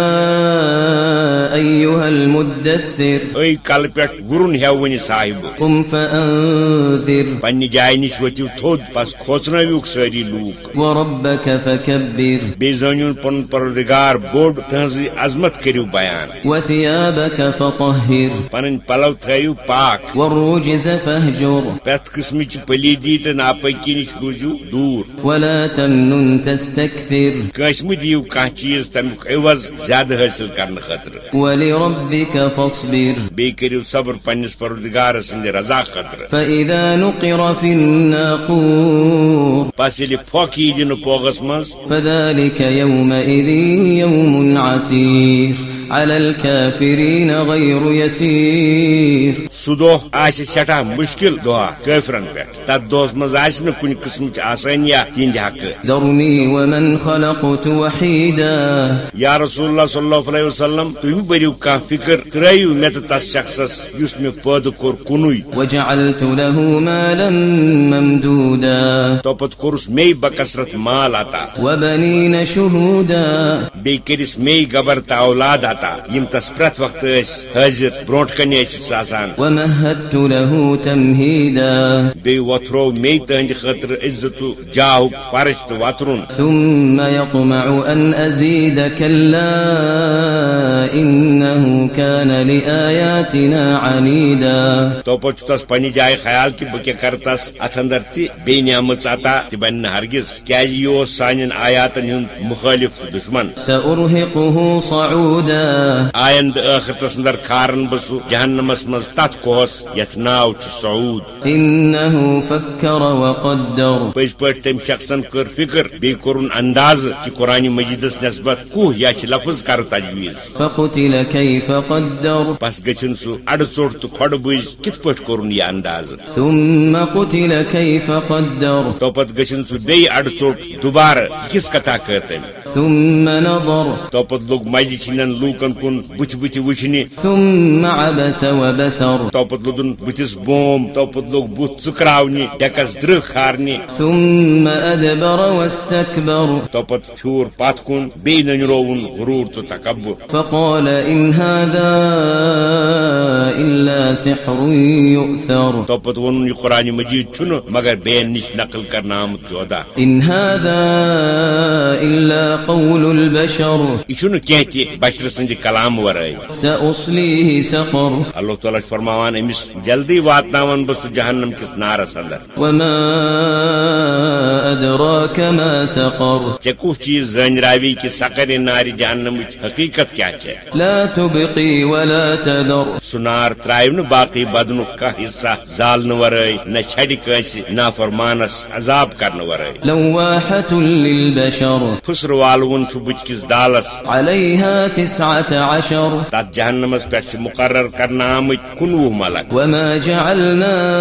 أيها المدثر. اے کل پٮ۪ٹھ گُرُن صاحب. قم فأنذر. پننہِ جایہِ نِش ؤتِو تھوٚد بس کھوژنٲوِکھ سٲری لوٗکھ وربك فكبر. بیٚیہِ زٲنِوُن پنُن پروردگار بوٚڑ تہنٛزٕے عظمت کٔرِو بیان وثيابك فطهر. پنٕنۍ پلو تھٲیِو پاک. والرجز فاهجر. پرٛٮ۪تھ قٕسمٕچ پلیٖدی تہٕ ناپٲکی نِش روٗزِو دوٗر. ولا تمنن تستكثر. مہ دِیِو کانٛہہ چیٖز تمیُک عوض زیادٕ حٲصِل کرنہٕ خٲطرٕ ولربك فاصبر۔ کٔرِو صبر پننِس پروردگار سٕنٛدِ رضا خٲطرٕ فإذا نقر في الناقور۔ پس فذلك يومئذ يوم عسير۔ على الكافرين غير يسير. سُہ دۄہ آسہِ سٮ۪ٹھاہ مُشکِل کٲفرن پٮ۪ٹھ تتھ دۄہس منٛز آسہِ نہٕ کُنہِ قٕسمٕچ آسٲنیا تِہنٛدِ حقہٕ ذرني ومن خلقت وحيدا یا رسول اللہ صلی اللہ علیہ وسلم مہ بٔرِو کانٛہہ فِکر ترٲیِو مےٚ تہٕ تس شخصس یُس مےٚ پٲدٕ کوٚر کُنُے وجعلت له مالا ممدودا. توپت کوٚرُس مے بکثرت مال عطا وبنين شهودا بیٚیہِ کٔرِس مے گبر تہٕ اولاد عطا یِم تس پرٛٮ۪تھ وقتہٕ ٲسۍ حٲضِر برونٛٹھ کنہِ ٲسِس آسان ومهدت له تمهيدا بیٚیہِ وۄتھروو مے تہنٛدِ خٲطرٕ عزتُ جاہُک فرش تہٕ وترُن ثم يطمع أن أزيد كلا إنه كان لآياتنا عنيدا توپت چھُ تس پننہِ جایہِ خیال کہِ بہٕ کیٛاہ کرٕ تس اتھ اندر تہِ بیٚیہِ نعمٕژ عطا نہٕ ہرگز. کیٛازِ یہِ اوس سانٮ۪ن آیاتن تہٕ دُشمن؟ سأرهقه صعودا آئند ٲخرتس اندر کھارن بہ سہ جہنمس مز تتھ کوہس یتھ ناو چھ سعود۔ فكر وقدر پز پٲٹھۍ تٔمۍ شخصن کٔر فکر بیٚیہِ کوٚرُن اندازٕ کہِ قرآن مجیدس نسبت کوہ یا چھِ لفظ کر تجویز۔ فقتل كيف قدر۔ بس اڑ ژوٚٹ تہٕ کھۄڈٕ بُز کِتھ پٲٹھۍ کوٚرُن یہِ اندازٕ۔ ثم قتل كيف قدر۔ تو بیٚیہِ اڑ ژوٚٹ دوبارٕ یہِ کِژھ کتھا کٔر تٔمۍ ثم نظر۔ تو لوٚگ مجہِ ژھٕنن لوٗکن کُن بُتھِ بُتھِ وٕچھنہِ ثم عبس وبسر. تو پتہٕ لوٚدُن بُتھِس بوم تو پتہٕ لوٚگ بُتھ ژٕکراونہِ ڈیکس درٕہ کھارنہِ ثم أدبر واستكبر. تو پتہٕ پھیوٗر پتھ کُن بیٚیہِ ننرووُن غروٗر تہٕ تکبر۔ فقال إن هذا إلا سحر يؤثر. تو پتہٕ ووٚنُن یہِ قرآن مجیٖد چھُنہٕ مگر بیٚین نِش نقل کرنہٕ آمُت جودا۔ إن هذا إلا قول البشر. یہ چھُنہٕ کینٛہہ تہِ بشر سٕنٛدِ کلام ورٲے سأصليه سقر. اللہ تعالیٰ فرماوان أمِس جلدی واتناون بہٕ سُہ جہنم کِس نارس اندر وما أدراك ما سقر. کُس چیٖز زٲنراوی کہِ سقر نارِ جہنمٕچ حقیٖقت کیٛاہ چھےٚ۔ لا تبقي ولا تذر. سُہ نار ترٛاوِ نہٕ باقٕے بدنُک کانٛہہ حصہ زالنہٕ ورٲے نہ چھڑِ کٲنٛسہِ نافرمانس عذاب کرنہٕ ورٲے لواحة للبشر. پھٕسرٕ والوُن چھُ بٕتھِ کِس دالس۔ عليها تسعة عشر. تتھ جہنمس چھِ مقرر کرنہٕ آمٕتۍ کُنوُہ ملک. وما جعلنا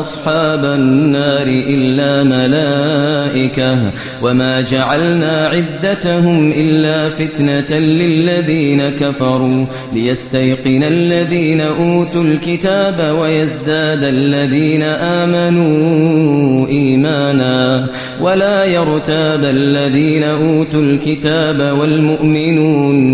أصحاب النار إلا ملائكة. وما جعلنا عدتهم إلا فتنة للذين كفروا. ليستيقن الذين أوتوا الكتاب ويزداد الذين آمنوا إيمانا. ولا يرتاب الذين أوتوا الكتاب والمؤمنون.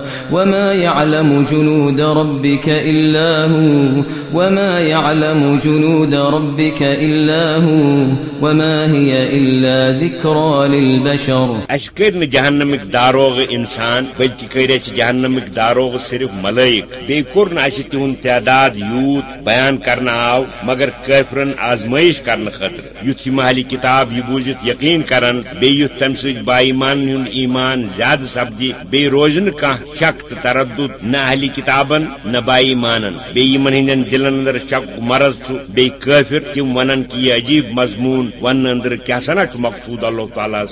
وما يعلم جنود ربك إلا هو وما يعلم جنود ربك إلا هو وما هي إلا ذكرى للبشر اَسہِ کٔرۍ نہٕ جہنمٕکۍ داروغ انسان، بلکہ کٔرۍ اَسہِ جہنمٕکۍ داروغ صرف ملٲیک بیٚیہِ کوٚر تعداد یوٗت بیان کرنہٕ آو، مگر کٲفرن آزمٲیش کرنہٕ خٲطرٕ یُتھ یِم اہلِ کِتاب یہِ بوٗزِتھ یقیٖن کرن بیٚیہِ یُتھ تمہِ سۭتۍ با ایمانن ہُنٛد ایمان زیادٕ سپدِ بیٚیہِ روزِ نہٕ کانٛہہ شک تہٕ تردُد نہ اہلِ کِتابن نہ با ایمانن۔ بیٚیہِ یِمن ہٕنٛدٮ۪ن دِلن اندر شک مرض چھُ بیٚیہِ کٲفر تِم ونن کہ یہِ عجیب مضموٗن۔ وننہٕ اندر کیٛاہ سنا چھُ مقصوٗد اللہ تعالیٰ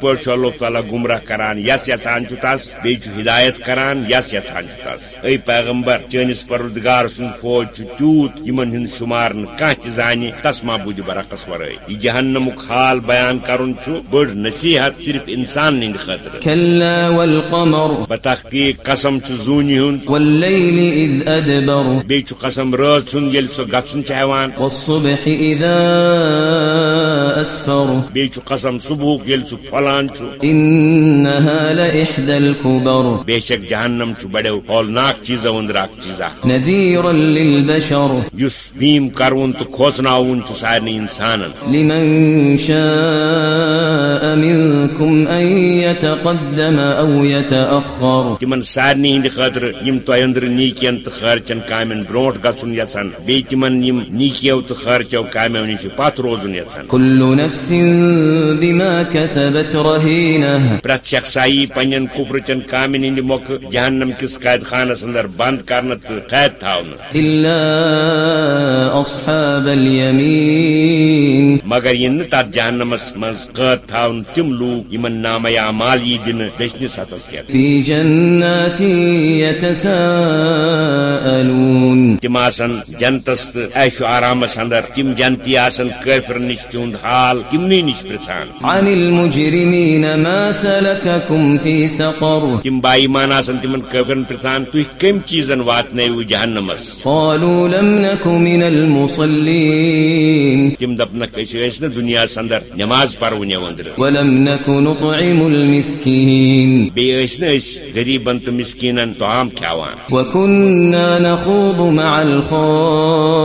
پٲٹھۍ چھُ اللہ تعالیٰ گمراہ کران۔ یس یژھان چھُ تس بیٚیہِ چھُ ہدایت کران یس یژھان چھُ تس اے پیغمبر چٲنِس پروردگار سُنٛد فوج چھُ تیوٗت یِمن ہُنٛد شُمار نہٕ کانٛہہ تہِ زانہِ تسما بوٗدِ برعکس ورٲے یہِ جہنمُک حال بیان کرُن چھُ بٔڑ نصیحت صرف انسان ہٕنٛدِ خٲطرٕ كلا والقمر۔ بتحقیق قسم چھُ ہُنٛد والليل إذ أدبر بیٚیہِ چھُ قسم رٲژ ہُنٛد ییٚلہِ سُہ گژھُن چھُ والصبح إذا أسفر بیٚیہِ چھُ قسم صبحُک ییٚلہِ سُہ پھۄلان چھُ۔ إنها لإحدى الكبر۔ بے شک جہنم چھُ بڑیو ہولناک چیزو اندر اکھ چیزا۔ نذيرا للبشر۔ یُس بیم کرون تہٕ کھوژناوُن چھُ سارنٕے انسانن لمن شاء منكم أن يتقدم أو يتأخر تمن سارنٕے ہٕنٛدِ خٲطرٕ یِم تۄہہِ أنٛدرٕ نیٖکین تہٕ خٲرچن کامٮ۪ن برونٛٹھ گژھُن یژھان یِم نیٖکیو تہٕ خٲرچو کامیو نِش پتھ روزُن یژھان رهينه پرٛٮ۪تھ شخصایی پننٮ۪ن کُپرٕچن کامٮ۪ن ہٕنٛدِ مۄکھٕ جہنم کِس قید خانس اندر بنٛد کرنہٕ تہٕ قید اليمين مگر نہٕ تتھ جہنمس منٛز قٲد تھاونہٕ تِم لوٗکھ یِمن نامے اعمال یی دِنہٕ دٔچھنِس ہتس کٮ۪تھ جنات يتساءلون. تم آسن جنتس عیشو آرامس اندر تم جنتی آسن کٲفر نش تہنٛد حال تمنٕے نش پرژھان عن المجرمين ما سلككم في سقر. تم با ایمان آسن تمن کٲفرن پرژھان تُہۍ کٔمۍ چیٖزن واتنٲیو جہنمس قالوا لم نك من المصلين تم دپنکھ أسۍ ٲسۍ نہٕ دُنیاہس اندر نٮ۪ماز پرونیو أنٛدرٕ ولم نك نطعم المسكين بیٚیہِ ٲسۍ نہٕ أسۍ غریٖبن تہٕ مسکیٖنن طعام کھٮ۪وان وكنا نخوض مع الخائضين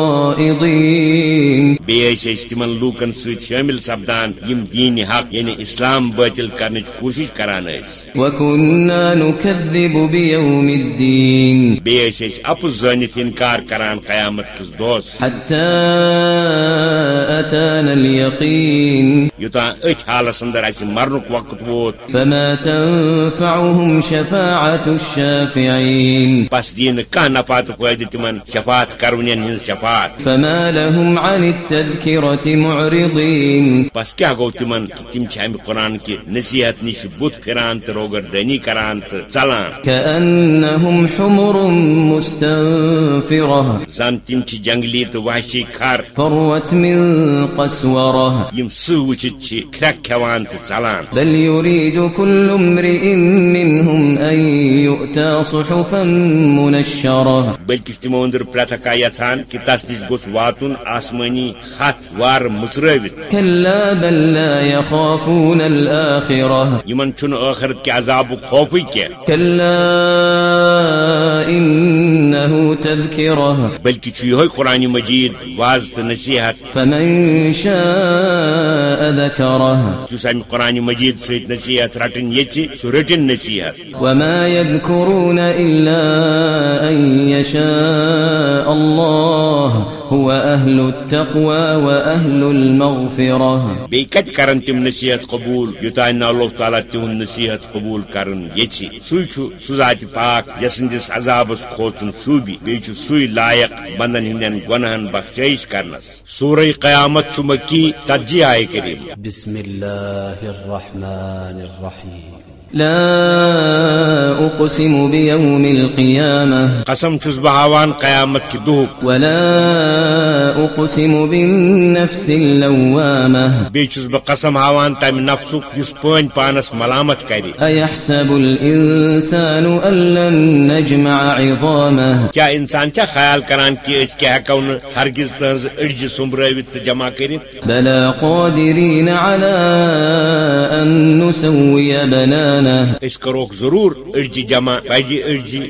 بیس تمن لوکن ست شامل سپدان یم دین حق یعنی اسلام باطل کرنچ کوشش کران اس وكنا نكذب بيوم الدين بیس اپز زانت انکار کران قیامت کس دوس. حتى أتانا اليقين یوتان ات حالس اندر اس مرنک وقت ووت فما تنفعهم شفاعة الشافعين. پس دین کان نفات فائدہ تمن شفاعت کرونین ہن شفاعت. فما لهم عن التذكرة معرضين. پس کیا گو تمن تم چھ امہ قرآن کی نصیحت نش بت پھران تو روگر دنی کران ژلان كأنهم حمر مستنفرة زن تم چھ جنگلی تو وحشی فروت من قسورة یم سہ وچھت چھ کھرک کھوان بل يريد كل امرئ منهم أن يؤتى صحفا منشرة. بلکہ تمو اندر پرت کا یژھان کہ تس نش گوس واتن آسمانی خط وار مچروت كلا بل لا يخافون الآخرة. یمن ٲخرت کے عذاب خوفی کی كلا إنه تذكرة. بلکہ چھ یہ قرآن مجید واض تو نصیحت. فمن شاء ذكره. مجید ست نصیحت رٹن یچ سہ رٹن نصیحت. وما يذكرون إلا أن يشاء الله هو أهل التقوى وأهل المغفرة. بی کت کرن تم نصیحت قبول نہ اللہ تعالیٰ تہند نصیحت قبول سوی چھ سہ ذات پاک یسندس عذابس کھوچن شوبی بی چھ سوی لائق بندن ہندین گنہن بخشائش کرنس سورہ قیامت چھ مکی ژتجی آئے کریم. بسم الله الرحمن الرحيم. لا أقسم بيوم القيامة قسم چھس بہ ہاوان قیامت کی دہک ولا أقسم بالنفس اللوامة بی چھس بہ قسم ہاوان تمہ نفسک یس پٲنۍ پانس ملامت کرِ أيحسب الإنسان أن لن نجمع عظامه کیا انسان چھا خیال کران کہ اس کیا ہیکو نہ ہرگز تہذ اڑجہ سمبرٲوِتھ تہٕ جمع کٔرِتھ بلى قادرين على أن نسوي بنانه کروک ضرور اڑجہ جمع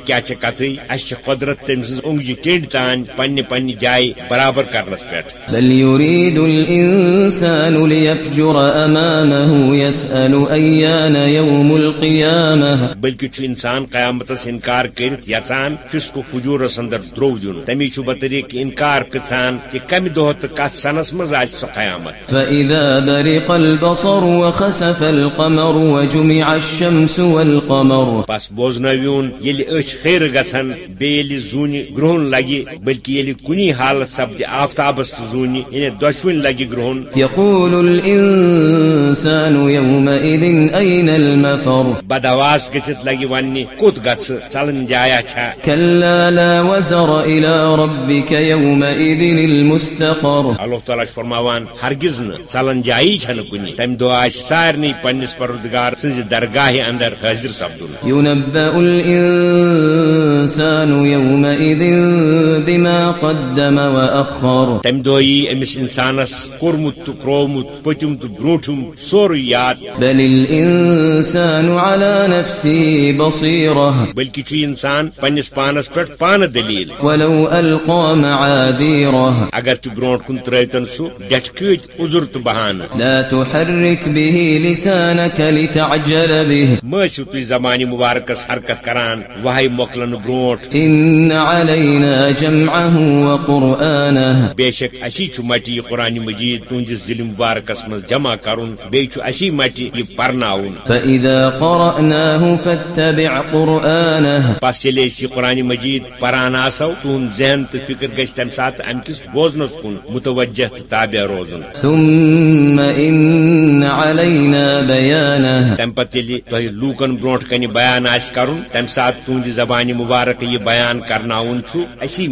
کیا چھ کتھے اس چھ قدرت تم سز اونگجہ ٹینڈ تان پنہ پنہ جائے برابر کرنس پٮ۪ٹھ بل يريد الإنسان ليفجر أمامه يسأل أيان يوم القيامة بلکہ چھ انسان قیامتس انکار کرت یژان فسکو فجورس اندر درو دین تمی چھ بطریق انکار کچان کہ کمہ دہ تو کت سنس مز آس سو قیامت فإذا برق البصر وخسف القمر وجمع الشمس والقمر. بس بوزنون یل اچھ خیر گژھن بیل زون گرہن لگہ بلکہ یل کنی حالت سپد آفتابس تو زون یعنی دشوین لگہ گرہن يقول الإنسان يومئذ أين المفر. بدواس گژھت لگہ ون کوت گژھ ژلن جایا چھا. كلا لا وزر إلى ربك يومئذ المستقر. اللہ تعالیٰ فرماوان ہرگز نہ ژلن جایی چھنہ کنی. دہ آس سارنی پننس پروردگار سنز درگاہ اندر حاضر سپدن ينبأ الإنسان يومئذ بما قدم وأخر. تمہ دہ یی امس انسانس کورمت تو ترومت پتم تو برونٹم سوری یاد بل الإنسان على نفسه بصيرة. بلکہ چھ انسان پننس پانس پہ پانہ دلیل. ولو ألقى معاذيره. اگر چھ برونٹ کن ترتن سہ ڈٹ کت عذر تو بہانہ لا تحرك به لسانك لتعجل به. مٲسِو تُہۍ زمانہِ مبارکس حرکت کران وہے مۄکلن برونٹھ. بے شک اسی چھُ مٹہِ یہِ قرآن مجید تُہنٛدِس ضلع مبارکس منٛز جمع کرُن بیٚیہِ چھُ اسی مٹہِ یہِ پرناوُن. بس ییٚلہِ أسۍ یہِ قرآن مجید پران آسو تُہنٛد ذہن تہٕ فِکر گژھِ تمہِ ساتہٕ امہِ کِس بوزنس کُن متوجہ تہٕ تابع روزُن. تمہِ پتہٕ ییٚلہِ تۄہہِ لوٗکن برونٛٹھ کنہِ بیان آسہِ کرُن تمہِ ساتہٕ تُہنٛدِ زبانہِ مبارک یہِ بیان کرناوُن چھُ اسی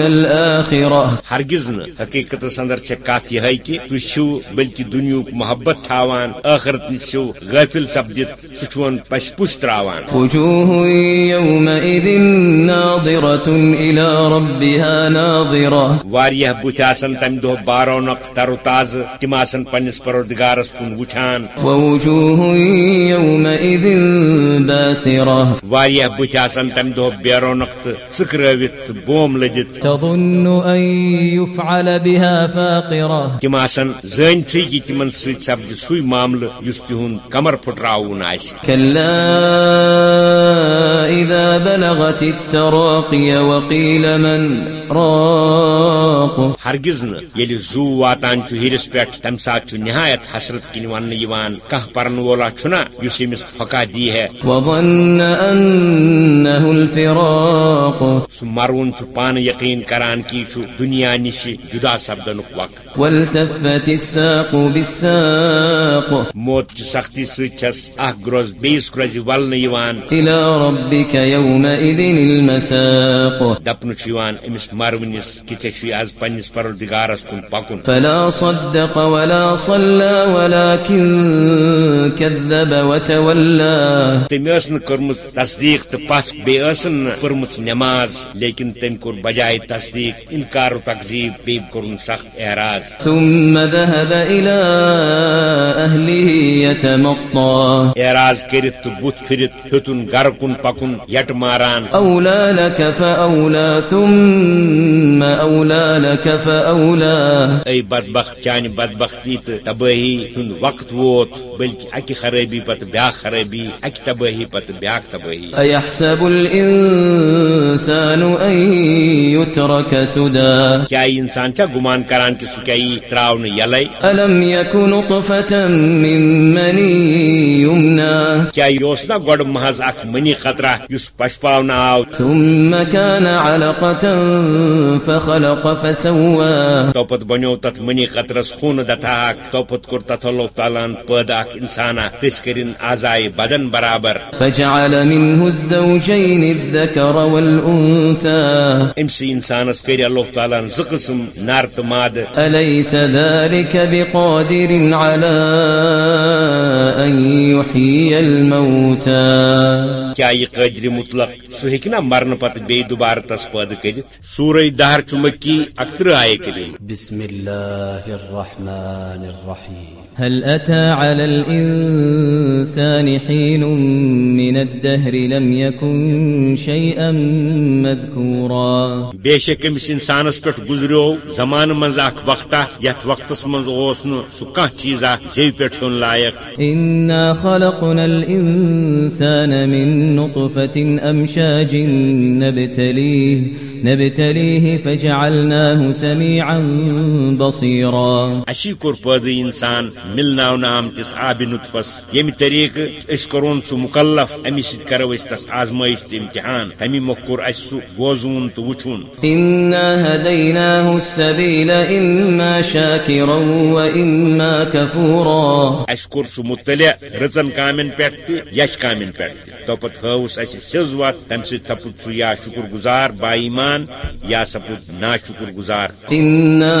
الآخرة۔ ہرگز نہ حقیقتس اندر چھ کت یہ کہ تھی چھو بلکہ دنیاک محبت تھاوان ٲخرت نش چھو غافل سپدت سہ چون پس پش تراوان۔ واریاہ بت آسن تمہ دہ بارونق تر و تازہ تم آسن پنس پروردگارس کن وچھان۔ واریاہ بت آسن تمہ دہ بے رونق تو بوم لدت تظن أن يفعل بها فاقرة۔ تم آسن زٲنتھٕے کہ تمن سۭتۍ سپدِ سُے معاملہٕ یُس تِہُنٛد کمر كلا إذا بلغت التراقي وقيل من راق ہرگز نہ ییٚلہِ زو واتان چھُ ہیرس پٮ۪ٹھ تمہِ ساتہٕ چھُ نہایت حسرت کِنۍ وننہٕ یِوان کانٛہہ پرن وولا چھُنا یُس أمِس پھۄکا دی ہے۔ الفراق. سُہ مرون چھُ پانہٕ یقین کران کہ یہِ چھُ دُنیا نِش جدا سپدنُک وقت۔ والتفت الساق بالساق. موت چہِ سختی سۭتۍ چھس اکھ گروز بیٚیِس گروزِ ولنہٕ یِوان دپنہٕ چھُ یِوان أمِس مرونِس کہ چھُے آز پننِس پروردگارس کُن پکُن۔ فلا صدق ولا صلى ولكن كذب وتولى. تٔمۍ ٲس نہٕ کٔرمٕژ تصدیق تہٕ پس بیٚیہِ ٲسن نہٕ پٔرمٕژ نٮ۪ماز لیکن تٔمۍ کوٚر بجاے تصدیق انکار و تقزیب بیٚیہِ کوٚرُن سخت اعراض۔ ثم ذهب إلى أهله يتمطى. اعراض تہٕ بُتھ پھِرِتھ ہیوٚتُن گرٕ کُن پکُن ماران۔ أولى لك فأولى ثم أولى لك فأولى. اے بدبخت چانہِ بدبختی تہٕ تبٲہی ہُند وقت ووت بلکہ اکہِ خرٲبی پتہٕ بیاکھ خرٲبی اکہِ تبٲہی پتہٕ بیاکھ تبٲہی أيحسب الإنسان أن يترك سدى. کیا یہ انسان چھا گمان کران کہ سُہ کیاہ یی تراونہٕ یلے؟ ألم يك نطفة من مني يمنى کیا یہ اوس نا گۄڈٕ محض اکھ منی قطرہ یُس پشپاونہٕ آو؟ ثم كان علقة فخلق فسوى. توپت بنیو تتھ منی قطرس خون دتاک توپت کور تتھ اللہ تعالیٰ پٲدٕ اکھ انسانا تِژھ کٔرِن آزائے بدن برابر. فجعل منه الزوجين الذكر والأنثى أمسي انسانس کٔرۍ اللہ تعالیٰ زٕ قٕسم نر تہٕ مادٕ. أليس ذلك بقادر على أن يحيي الموتى. کیا یہ قٲدرِ مطلق سہ ہیٚکہِ مرن پتہ بی دوبارہ تس پید کرت سورے دہر چمکی اکترہ آئے کریم بسم اللہ الرحمن الرحیم هل أتى على الإنسان حين من الدهر لم يكن شيئا مذكورا؟ بے شک أمِس انسانس پٮ۪ٹھ گُزریو زمانہٕ منٛز اکھ وقتہ یتھ وقتس منٛز اوس نہٕ سُہ کانٛہہ چیٖزا زیوِ پٮ۪ٹھ ہیوٚن لایق إنا خلقنا الإنسان من نطفة أمشاج نبتليه نبتليه فجعلناه سميعا بصيرا. کوٚر پٲدٕ انسان ملناونہٕ آمتِس آبِ نُطفس. ییٚمہِ طریقہٕ أسۍ کوٚرون سُہ مُکلف. امی سۭتۍ کرو أسۍ تس آزمٲیش تہٕ امتحان. تمی مۄکھ کوٚر اَسہِ سُہ بوزوُن تہٕ وٕچھُن إنا هديناه السبيل إما شاكرا وإما كفورا. کوٚر سُہ مُطلع. پٮ۪ٹھ تہِ یش کامٮ۪ن پٮ۪ٹھ تہِ توپت ہٲوُس اَسہِ سیٚز وتھ تمہِ سۭتۍ سپُد سُہ یا شُکر گُزار با ایمان یا سپُد نا شُکر گُزار۔ إنا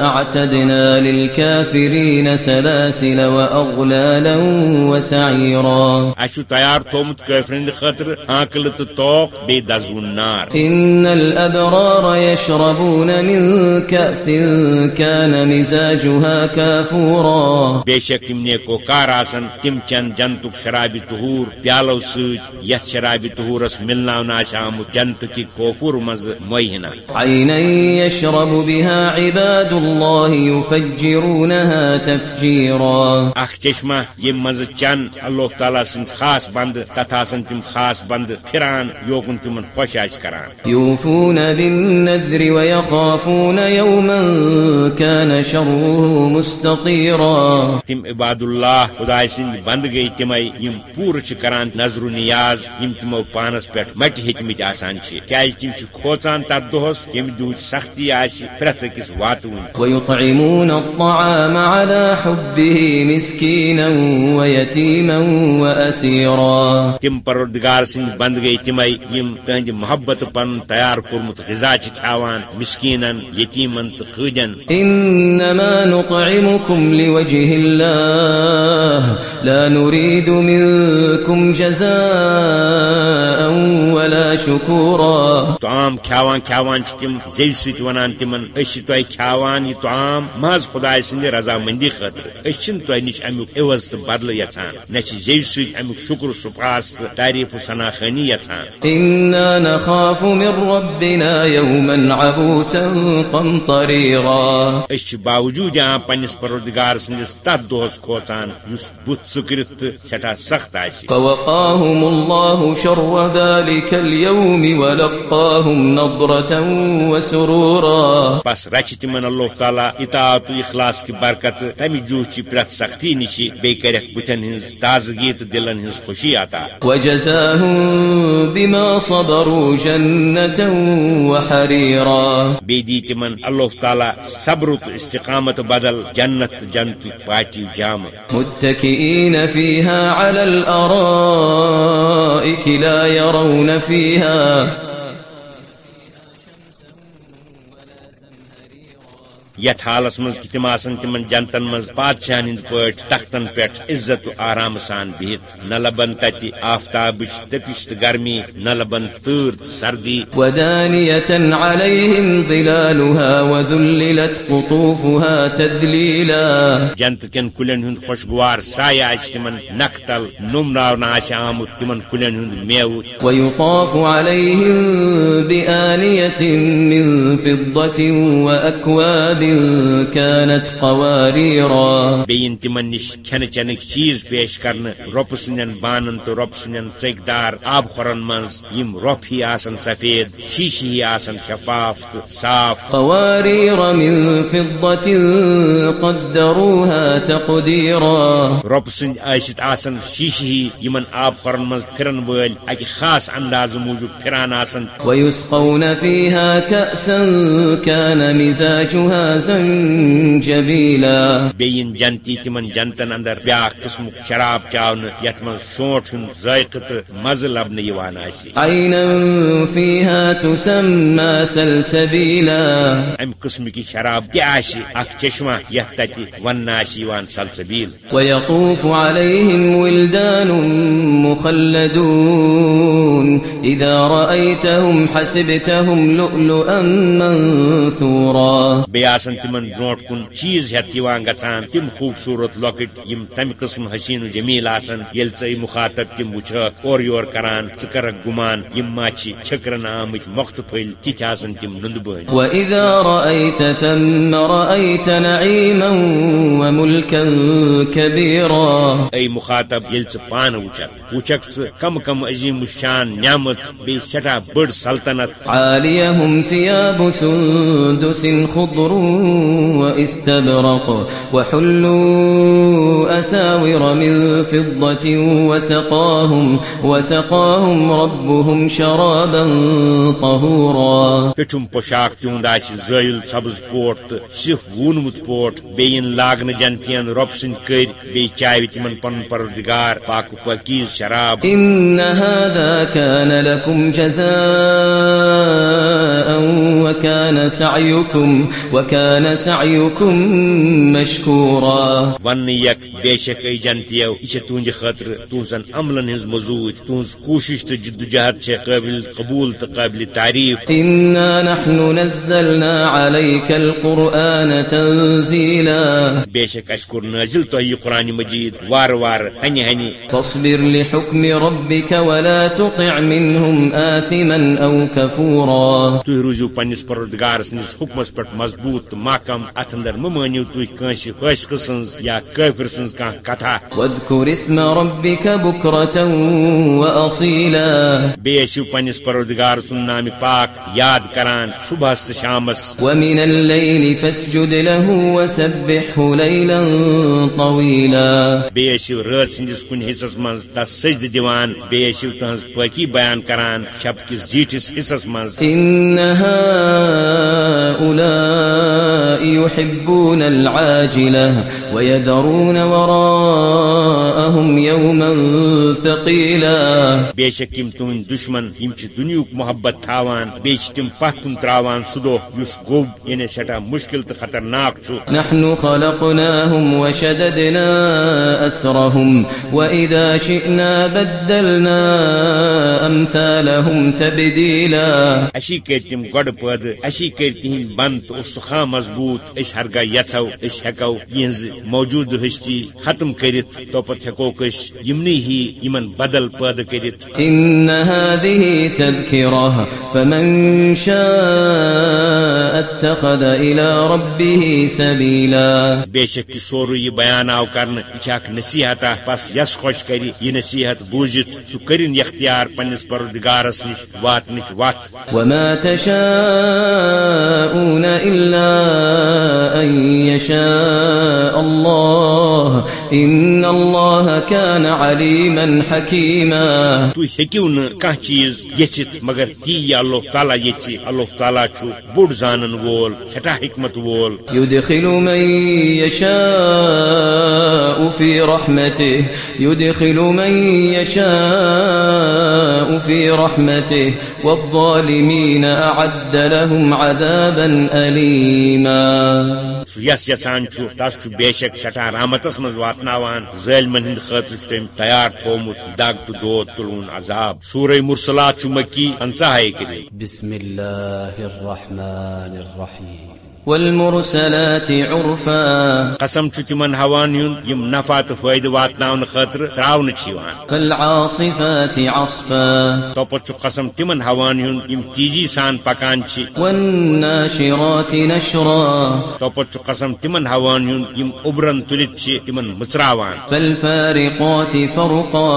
أعتدنا للكافرين سلاسل وأغلالا وسعيرا۔ چھُ تیار ہٕنٛدِ خٲطرٕ آنکلہٕ تہٕ توک بیٚیہِ دزوُن نار۔ إن الأبرار يشربون من كأس كان مزاجها كافورا۔ بے شک یِم نیکوکار آسن تِم چن جنتُک شرابہِ تہوٗر پیالو سۭتۍ یتھ شرابہِ تہوٗرس آسہِ آمُت جنتُکہِ کوپور منٛزٕ مۄہِنہ عينا يشرب بها عباد الله يفجرونها تفجيرا۔ چشمہ ییٚمہِ منٛزٕ چن اللہ تعالیٰ سٕنٛدۍ خاص بنٛدٕ تتھ آسن تِم خاص بنٛدٕ پھران یوکُن تِمن خۄش آسہِ کران۔ يوفون بالنذر ويخافون يوما كان شره مستطيرا تِم عباد اللہ خداے سٕنٛدۍ بنٛدٕ گٔیہِ تِمے یِم پوٗرٕ چھِ کران نظرو نیاز یِم تِمو پانس پٮ۪ٹھ مٹہِ ہیٚتمٕتۍ آسان چھِ کیازِ تِم چھِ کھوژان تتھ دۄہس ییٚمہِ دُہٕچ سختی ويطعمون الطعام على حبه مسكينا ويتيما وأسيرا۔ تِم پروردگار سٕنٛدۍ بنٛد گٔیہِ تِمے یِم تہنٛدِ محبت پنُن تیار کوٚرمُت غذا چھِ کھٮ۪وان مسکیٖنن یتیٖمن قۭدٮ۪ن إنما نطعمكم لوجه الله لا نريد منكم جزاء ولا شكورا۔ تعام کھیاوان کھیاوان چھ تم زیو سۭتۍ ونان تمن تۄہہِ کھیاوان یہِ تعام محض خداے سٕنٛدِ رضامندی خٲطرٕ أسۍ چھِنہٕ تۄہہِ نِش امیُک عوض تہٕ بدلہٕ یژھان نہ زیو سۭتۍ امیُک شُکر سُپاس تہٕ تعریف و سناخٲنی یژھان چھِ باوجوٗد یِوان پننِس پروردگار سٕنٛدِس تتھ دۄہس کھوژان یُس بُتھ ژٕکرِتھ تہٕ سٮ۪ٹھاہ سخت آسہِ فوقاهم الله شر ذلك اليوم ولقاهم نضرة وسرورا بس رچ تمن اللہ تعالیٰ اطاعت اخلاص کی برکت تمہ جوچ پرت سختی نش بیٚیہِ کرکھ بُتھن ہٕنز تازگی دلن ہٕنز خوشی عطا وجزاهم بما صبروا جنة وحريرا دی تمن اللہ تعالیٰ صبر تہٕ استقامت بدل جنت جنت پاٹی جامہ متكئين فيها على الأرائك لا يرون فيها یتھ حالس مز کہ تم تمن جنتن مز بادشاہن ہند پٲٹھۍ تختن پٮ۪ٹھ عزت و آرام سان بہت نہ لبن تتہِ آفتابٕچ تپش تہٕ گرمی نہ لبن تۭر سردی۔ جنت کٮ۪ن کُلٮ۪ن ہُنٛد خوشگوار سایہ آسہِ تمن نکھ تل نمراونہٕ آسہِ آمُت تمن کُلٮ۪ن ہُنٛد میوٕ۔ ويطاف عليهم بآنية من فضة وأكواب كانت قواريرا بیٚیہِ تمن نش کھٮ۪نہٕ چٮ۪نٕکۍ چیٖز پیش کرنہٕ رۄپہٕ سٕنٛدٮ۪ن بانن تہٕ رۄپہٕ سٕنٛدٮ۪ن ژٔکۍ دار آب خورن منٛز یِم رۄپھ ہی آسن سفید شیٖشہٕ ہی آسن شفاف صاف۔ قوارير من فضة قدروها تقديرا رۄپہٕ سٕنٛدۍ ٲسِتھ آسن شیٖشہٕ ہی یِمن آب خورن منٛز پھرن وٲلۍ اکہِ خاص اندازٕ موٗجوٗب پھران آسن۔ ويسقون فيها كأسا كان مزاجها زنجبيلا بیٚیہِ جنتی تمن جنتن اندر بیاکھ قٕسمُک شراب چاونہٕ یتھ منٛز شونٛٹھ ہُنٛد ذائقہٕ تہٕ مزٕ یِوان فيها تسمى سلسبيلا امہِ قٕسمٕکہِ شراب آسہِ اکھ چشمہ یتھ تتہِ وننہٕ آسہِ یِوان سلسبیل۔ ويطوف عليهم ولدان مخلدون۔ إذا رأيتهم حسبتهم لؤلؤا منثورا۔ بیٚیہِ آسن تمن برونٛٹھ کُن چیٖز ہٮ۪تھ یِوان گژھان تِم خوٗبصوٗرت لۄکٕٹۍ یِم تمہِ قٕسم حسیٖن و جمیٖل آسن ژٕ یہِ مُخاطب تِم وٕچھکھ اورٕ یور کران کرکھ گُمان یِم ما چھِ چھٔکرن آمٕتۍ مۄختہٕ پھٔلۍ تِتھۍ آسن تِم نُندٕ بٲنۍ وإذا رأيت ثم رأيت نعيما وملكا كبيرا مخاطب ییٚلہِ ژٕ پانہٕ وٕچھکھ وٕچھکھ ژٕ کم کم عظیٖم شان نعمت بیٚیہِ سٮ۪ٹھاہ بٔڑ سلطنت۔ عاليهم ثياب سندس خضر واستبرق وحلوا أساور من فضة وسقاهم وسقاهم ربهم شرابا طهورا. پیٹھم پوشاک تہند آسہِ زٲیل سبز پوٹ تہٕ سِف وونمُت پوٹ بیٚیہِ یِن لاگنہٕ جنتین رۄب سٕنٛدۍ کٔرۍ بیٚیہِ چاوِ تِمن پنُن پروردگار پاک پاکیز شراب. إن هذا كان لكم جزاء وكان سعيكم وكان سعيكم مشكورا. بے شک اے جنتیو یہ چھِ تُہنٛدِ خٲطرٕ تُہنٛزن عملن ہٕنٛز مزوٗرۍ تُہنٛز کوٗشش تہٕ جدوجہد چھےٚ قٲبل قبوٗل تہٕ قٲبل تعریف. إنا نحن نزلنا عليك القرآن تنزيلا. کوٚر نٲزِل تۄہہِ یہِ قرآنہِ مجیٖد وارٕ وارٕ ہنہِ ہنہِ فاصبر لحكم ربك ولا تطع منهم آثما أو كفورا تُہۍ روٗزِو پننِس پروردگار سٕنٛدِس حُکمس پٮ۪ٹھ مضبوٗط تہٕ محکم اتھ اندر مہ مٲنِو تُہۍ کٲنٛسہِ فٲسقہٕ سٕنٛز یا کٲفِر سٕنٛز کانٛہہ کتھا بیٚیہِ ٲسِو پننِس پروردگار سُنٛد نامہِ پاک یاد کران صبحس تہٕ شامس. بیٚیہِ ٲسِو رٲژ سٕنٛدِس کُنہِ حصس منٛز تس سجدٕ دِوان بیٚیہِ ٲسِو تہنٛز پٲکی بیان کران شب کِس زیٖٹھِس حصس منٛز. يحبون العاجلة ويذرون وراءهم يوما ثقيلا. یم تہند دشمن چھ دنیوک محبت تھاوان بیچ تم کن تراوان سہ دہ یس گوب یعنی سٹھا مشکل تو خطرناک چھ۔ نحن خلقناهم وشددنا أسرهم وإذا شئنا بدلنا أمثالهم تبديلا. اسی کر تم گۄڈٕ پٲدٕ اسی کر تہند بند تو اس خا مضبوط اس ہرگاہ یژھو اس ہیکو یہنز موجود ہستی ختم کرت تو پت ہیکوک اس یمنی ہی یمن بدل پٲدٕ کرت إن هذه تذكرة فمن شاء اتخذ إلى ربه سبيلا بے شک یہ بیان یہ چھِ اکھ نصیحتا پس یس خۄش کرِ یہ نصیحت بوٗزِتھ سُہ کٔرِن اختیار پننِس پروردگارس نِش واتنٕچ وتھ وما تشاءون إلا أن يشاء الله. إن الله كان عليما حكيما. تُہۍ ہیٚکِو نہٕ کانٛہہ چیٖز یژھِتھ مگر تی یہِ اللہ تعالیٰ یژھِ اللہ تعالیٰ چھُ بوٚڑ زانن وول سٮ۪ٹھاہ حکمت وول. يدخل من يشاء في رحمته. يدخل من يشاء في رحمته. والظالمين أعد لهم عذابا أليما سُہ یس یسان تس بے شک سٹھا رحمتس منٛز واتناوان۔ ظالمن ہند خاطر تم تیار تھومت دگ تو دود تلون عذاب۔ سورہ مرسلات مکی پنژاہے کٔرِتھ بسم اللہ الرحمن الرحیم۔ والمرسلات عرفا. قسم چھُ تِمن ہوان ہُنٛد یِم نفع تہٕ فٲیدٕ واتناونہٕ خٲطرٕ تراونہٕ چھِ یِوان فالعاصفات عصفا. توپت چھُ قسم تِمن ہوان ہُنٛد یِم تیزی سان پکان چھِ والناشرات نشرا. توپت چھُ قسم تِمن ہوان ہُنٛد یِم اُبرن تُلِتھ چھِ تِمن مٕژراوان فالفارقات فرقا.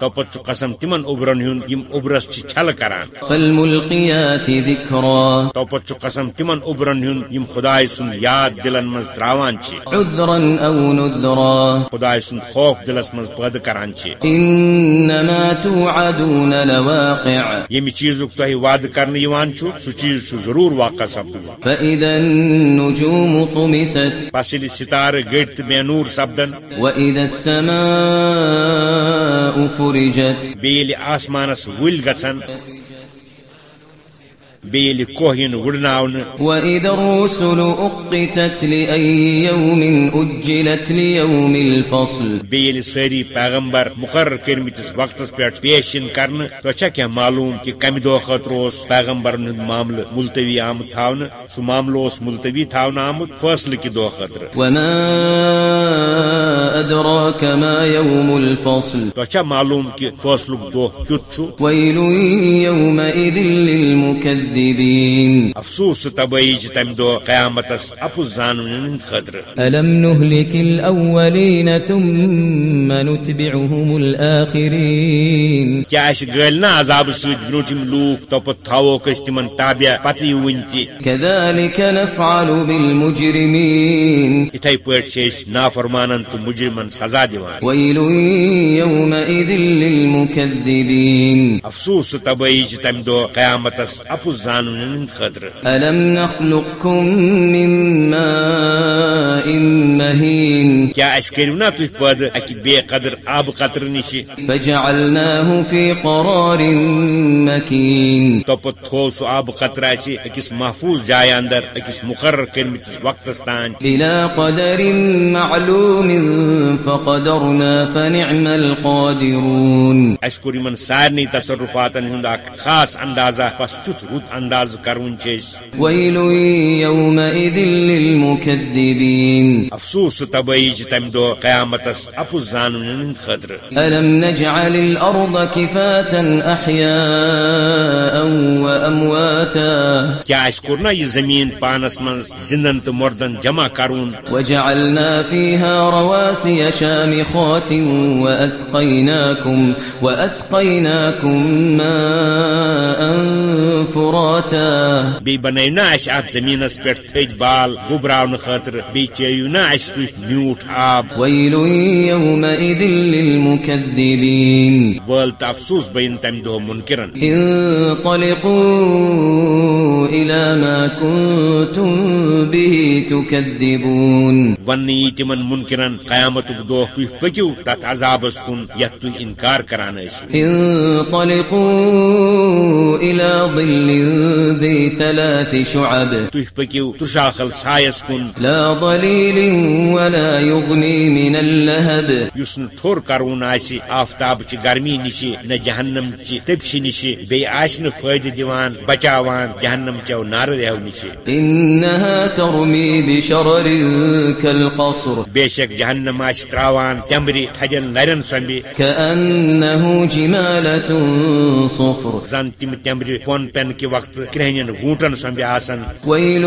توپت چھُ قسم تِمن اُبرن ہُنٛد یِم اُبرس چھِ چھلہٕ کران. فالملقيات ذكرا توپت چھُ قسم تِمن اُبرن ہُنٛد یِم خداے سُنٛد یاد دلن منٛز تراوان چھِ عذرا أو نذرا۔ خداے سُنٛد خوف دلس منٛز پٲدٕ کران چھِ إنما توعدون لواقع۔ ییٚمہِ چیٖزُک تۄہہِ وعدٕ کرنہٕ یِوان چھُ سُہ چیٖز چھُ ضروٗر واقع سپدُن فإذا النجوم طمست۔ ییٚلہِ ستارٕ تہٕ بے نوٗر سپدن۔ وإذا السماء فرجت۔ ییٚلہِ آسمانس ؤلۍ گژھن بیٚیہِ ییٚلہِ کوہ یِن وُڑناونہٕ وإذا الرسل أقتت لأي يوم أجلت ليوم الفصل بیٚیہِ ییٚلہِ سٲری پیغمبر مقرر کٔرمٕتِس وقتس پٮ۪ٹھ پیش یِن کرنہٕ تۄہہِ چھا معلوٗم کہِ کمہِ دۄہ خٲطرٕ اوس پیغمبرن ہُنٛد معاملہٕ ملتوی آمُت تھاونہٕ سُہ معاملہٕ اوس ملتوی تھاونہٕ آمُت فٲصلہٕ کہِ دۄہ خٲطرٕ وما أدراك ما يوم الفصل تۄہہِ چھا معلوٗم کہِ فٲصلُک دۄہ کیُتھ چھُ ويل يومئذ للمكذبين افسوس چھِ تمہِ دۄہ قیامتس اپُز زانن ہٕنٛدِ خٲطرٕ ألم نهلك الأولين ثم نتبعهم الآخرين. کیٛاہ اَسہِ گٲلۍ نا عذابہٕ سۭتۍ برٛونٛٹھِم لوٗکھ توپت تھاووکھ أسۍ تِمن تابیا پتہٕ یہِ وُنہِ تہِ كذلك نفعل بالمجرمين. چھِ أسۍ نافرمانن تہٕ مجرمن سزا دِوان ويل يومئذ للمكذبين افسوس تہٕ تبٲہی چھِ تمہِ زانن ہٕنٛدِ خٲطرٕ ألم نخلقكم من ماء مهين؟ کیٛاہ اَسہِ کٔرِو نا تُہۍ پٲدٕ اکہِ بے قدر آبہٕ قطرٕ نِشہِ فجعلناه في قرار مكين. تھوو سُہ آبہٕ قطرٕ اَسہِ أکِس محفوٗظ جایہِ اندر أکِس مُقرر کٔرمٕتِس وقتس تانۍ إلى قدر معلوم فقدرنا فنعم القادرون. اَسہِ کوٚر یِمن سارنٕے تصرفاتن ہُنٛد خاص اندازہ تیُتھ رُت اندازٕ کرون چھِ أسۍ ويل يومئذ للمكذبين افسوس چھِ تمہِ دۄہ قیامتس اپُز زانن ہٕنٛدِ خٲطرٕ ألم نجعل الأرض كفاة أحياء وأمواتا کیٛاہ اَسہِ کوٚر نا یہِ زٔمیٖن پانس منٛز زِندن تہٕ مردن جمع کرُن وجعلنا فيها رواسي شامخات وأسقيناكم وأسقيناكم ماء فراتا بیٚیہِ بنٲیو نا اَسہِ اتھ زٔمیٖنس پٮ۪ٹھ تھٔدۍ بال گُبراونہٕ خٲطرٕ بیٚیہِ چٲیِو نا اَسہِ تُہۍ میوٗٹھ آب۔ ويل يومئذ للمكذبين وٲل تہٕ افسوس بٔیِن تمہِ دۄہ مُنکِرن۔ انطلقوا إلى ما كنتم به تكذبون ون یہ تمن منکرن قیامت تھی پکو تت عذابس کن یت انکار کران ٲسِو انطلقوا إلى ظل ذي ثلاث شعب. تھی پکو ترشاخل سایس کن. لا ظليل ولا يغني من اللهب یس نہ ٹھور کرون آسہِ آفتاب چہ گرمی نش نہ جہنم چہ تپش نش بیٚیہِ آسہِ نہٕ فٲیدٕ دِوان بچاوان جہنم چو نارٕ رہو نش إنها ترمي بشرر كالقصر بے شک جہنم آسہِ تراوان تمبرِ تھدین نرین سۄمبہِ كأنه جمالة صفر. زن تم تمبرِ پۄن پٮ۪نہٕ کہِ ويل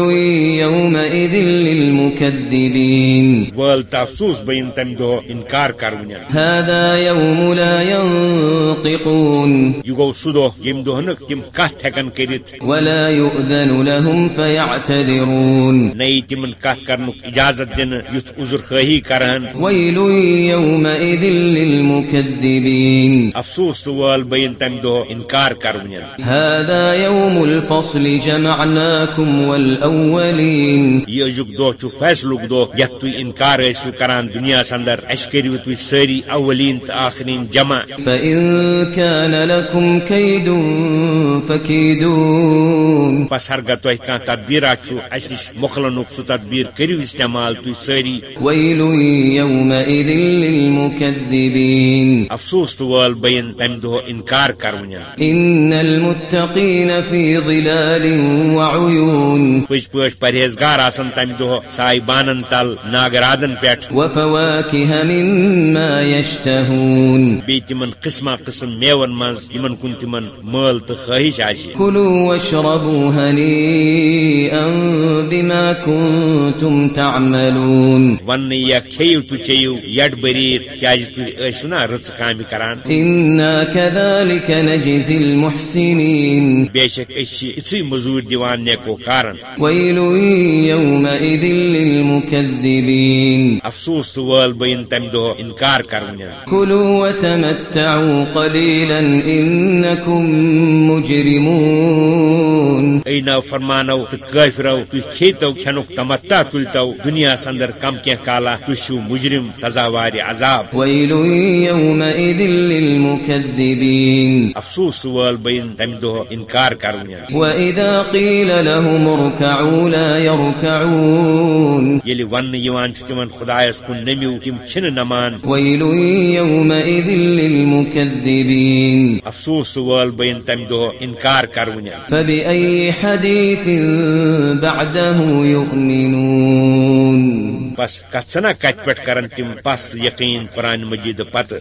يومئذ للمكذبين وٲل تہٕ افسوٗس بٔیِن تمہِ دۄہ انکار کرونٮ۪ن هذا يوم لا ينطقون دۄہ ییٚمہِ دۄہ نہٕ تِم کتھ ہٮ۪کن کٔرِتھ ولا يؤذن لهم فيعتذرون نہ یی تمن کتھ کرنُک اجازت دِنہٕ یُتھ عذر خٲہی کرہن۔ للمكذبين افسوس تہٕ وٲل بٔیِن تمہِ دۄہ انکار کرونٮ۪ن هذا يوم الفصل جمعناكم والأولين دۄہ چھُ فیصلُک دۄہ یتھ تُہۍ انکار ٲسِو کران اسہِ کٔرِو تُہۍ سٲری اولین تہٕ آخرین جمع. فإن كان لكم كيد فكيدون بس ہرگاہ تۄہہِ کانٛہہ تدبیٖرا اسہِ نِش مۄکلنُک سُہ تدبیٖر کٔرِو استعمال تُہۍ سٲری ويل يومئذ للمكذبين افسوس تہٕ وٲل بٔیِن تمہِ دۄہ انکار کرونٮ۪ن إن المتقين في ظلال وعيون. پٔزۍ پٲٹھۍ پرہیزگار دۄہ ساے بانن تل ناگرادن پٮ۪ٹھ. وفواكه مما يشتهون. قٕسما قٕسم میون منٛز یِمن کُن تِمن مٲل تہٕ خٲہِش آسہِ. كلوا واشربوا هنيئا بما كنتم تعملون. وننہٕ یا کھیٚیِو تہٕ چیٚیِو یڈ بٔرِتھ کیازِ تُہۍ ٲسِو نا رٕژ کامہِ کران. كذلك نجزي المحسنين. یِژھٕے مٔزوٗرۍ دِوان نیکو کارن۔ ويل يومئذ للمكذبين افسوس تہٕ وٲل بٔیِن تمہِ دۄہ انکار کرونٮ۪ن كلوا وتمتعوا قليلا إنكم مجرمون۔ اے نو فرمانو تہٕ کٲفرو تُہۍ کھیٚتو کھٮ۪نُک تمتا تُلتو۔ دُنیاہس اندر کم کینٛہہ کالا تُہۍ چھِو مُجرم سزاوارِ عذاب۔ ويل يومئذ للمكذبين افسوس تہٕ وٲل بٔیِن تمہِ دۄہ انکار کرونٮ۪ن وإذا قيل لهم اركعوا لا يركعون ییٚلہِ وننہٕ یِوان چھُ تِمن خدایس کُن نٔمِو تِم چھِنہٕ نمان. ويل يومئذ للمكذبين افسوس وٲل بٔیِن تمہِ دۄہ انکار کرونٮ۪ن فبأي حديث بعده يؤمنون بس کتھ ژھنا کتہِ پٮ۪ٹھ کرن تِم پس یقین قرآن مجید پتہٕ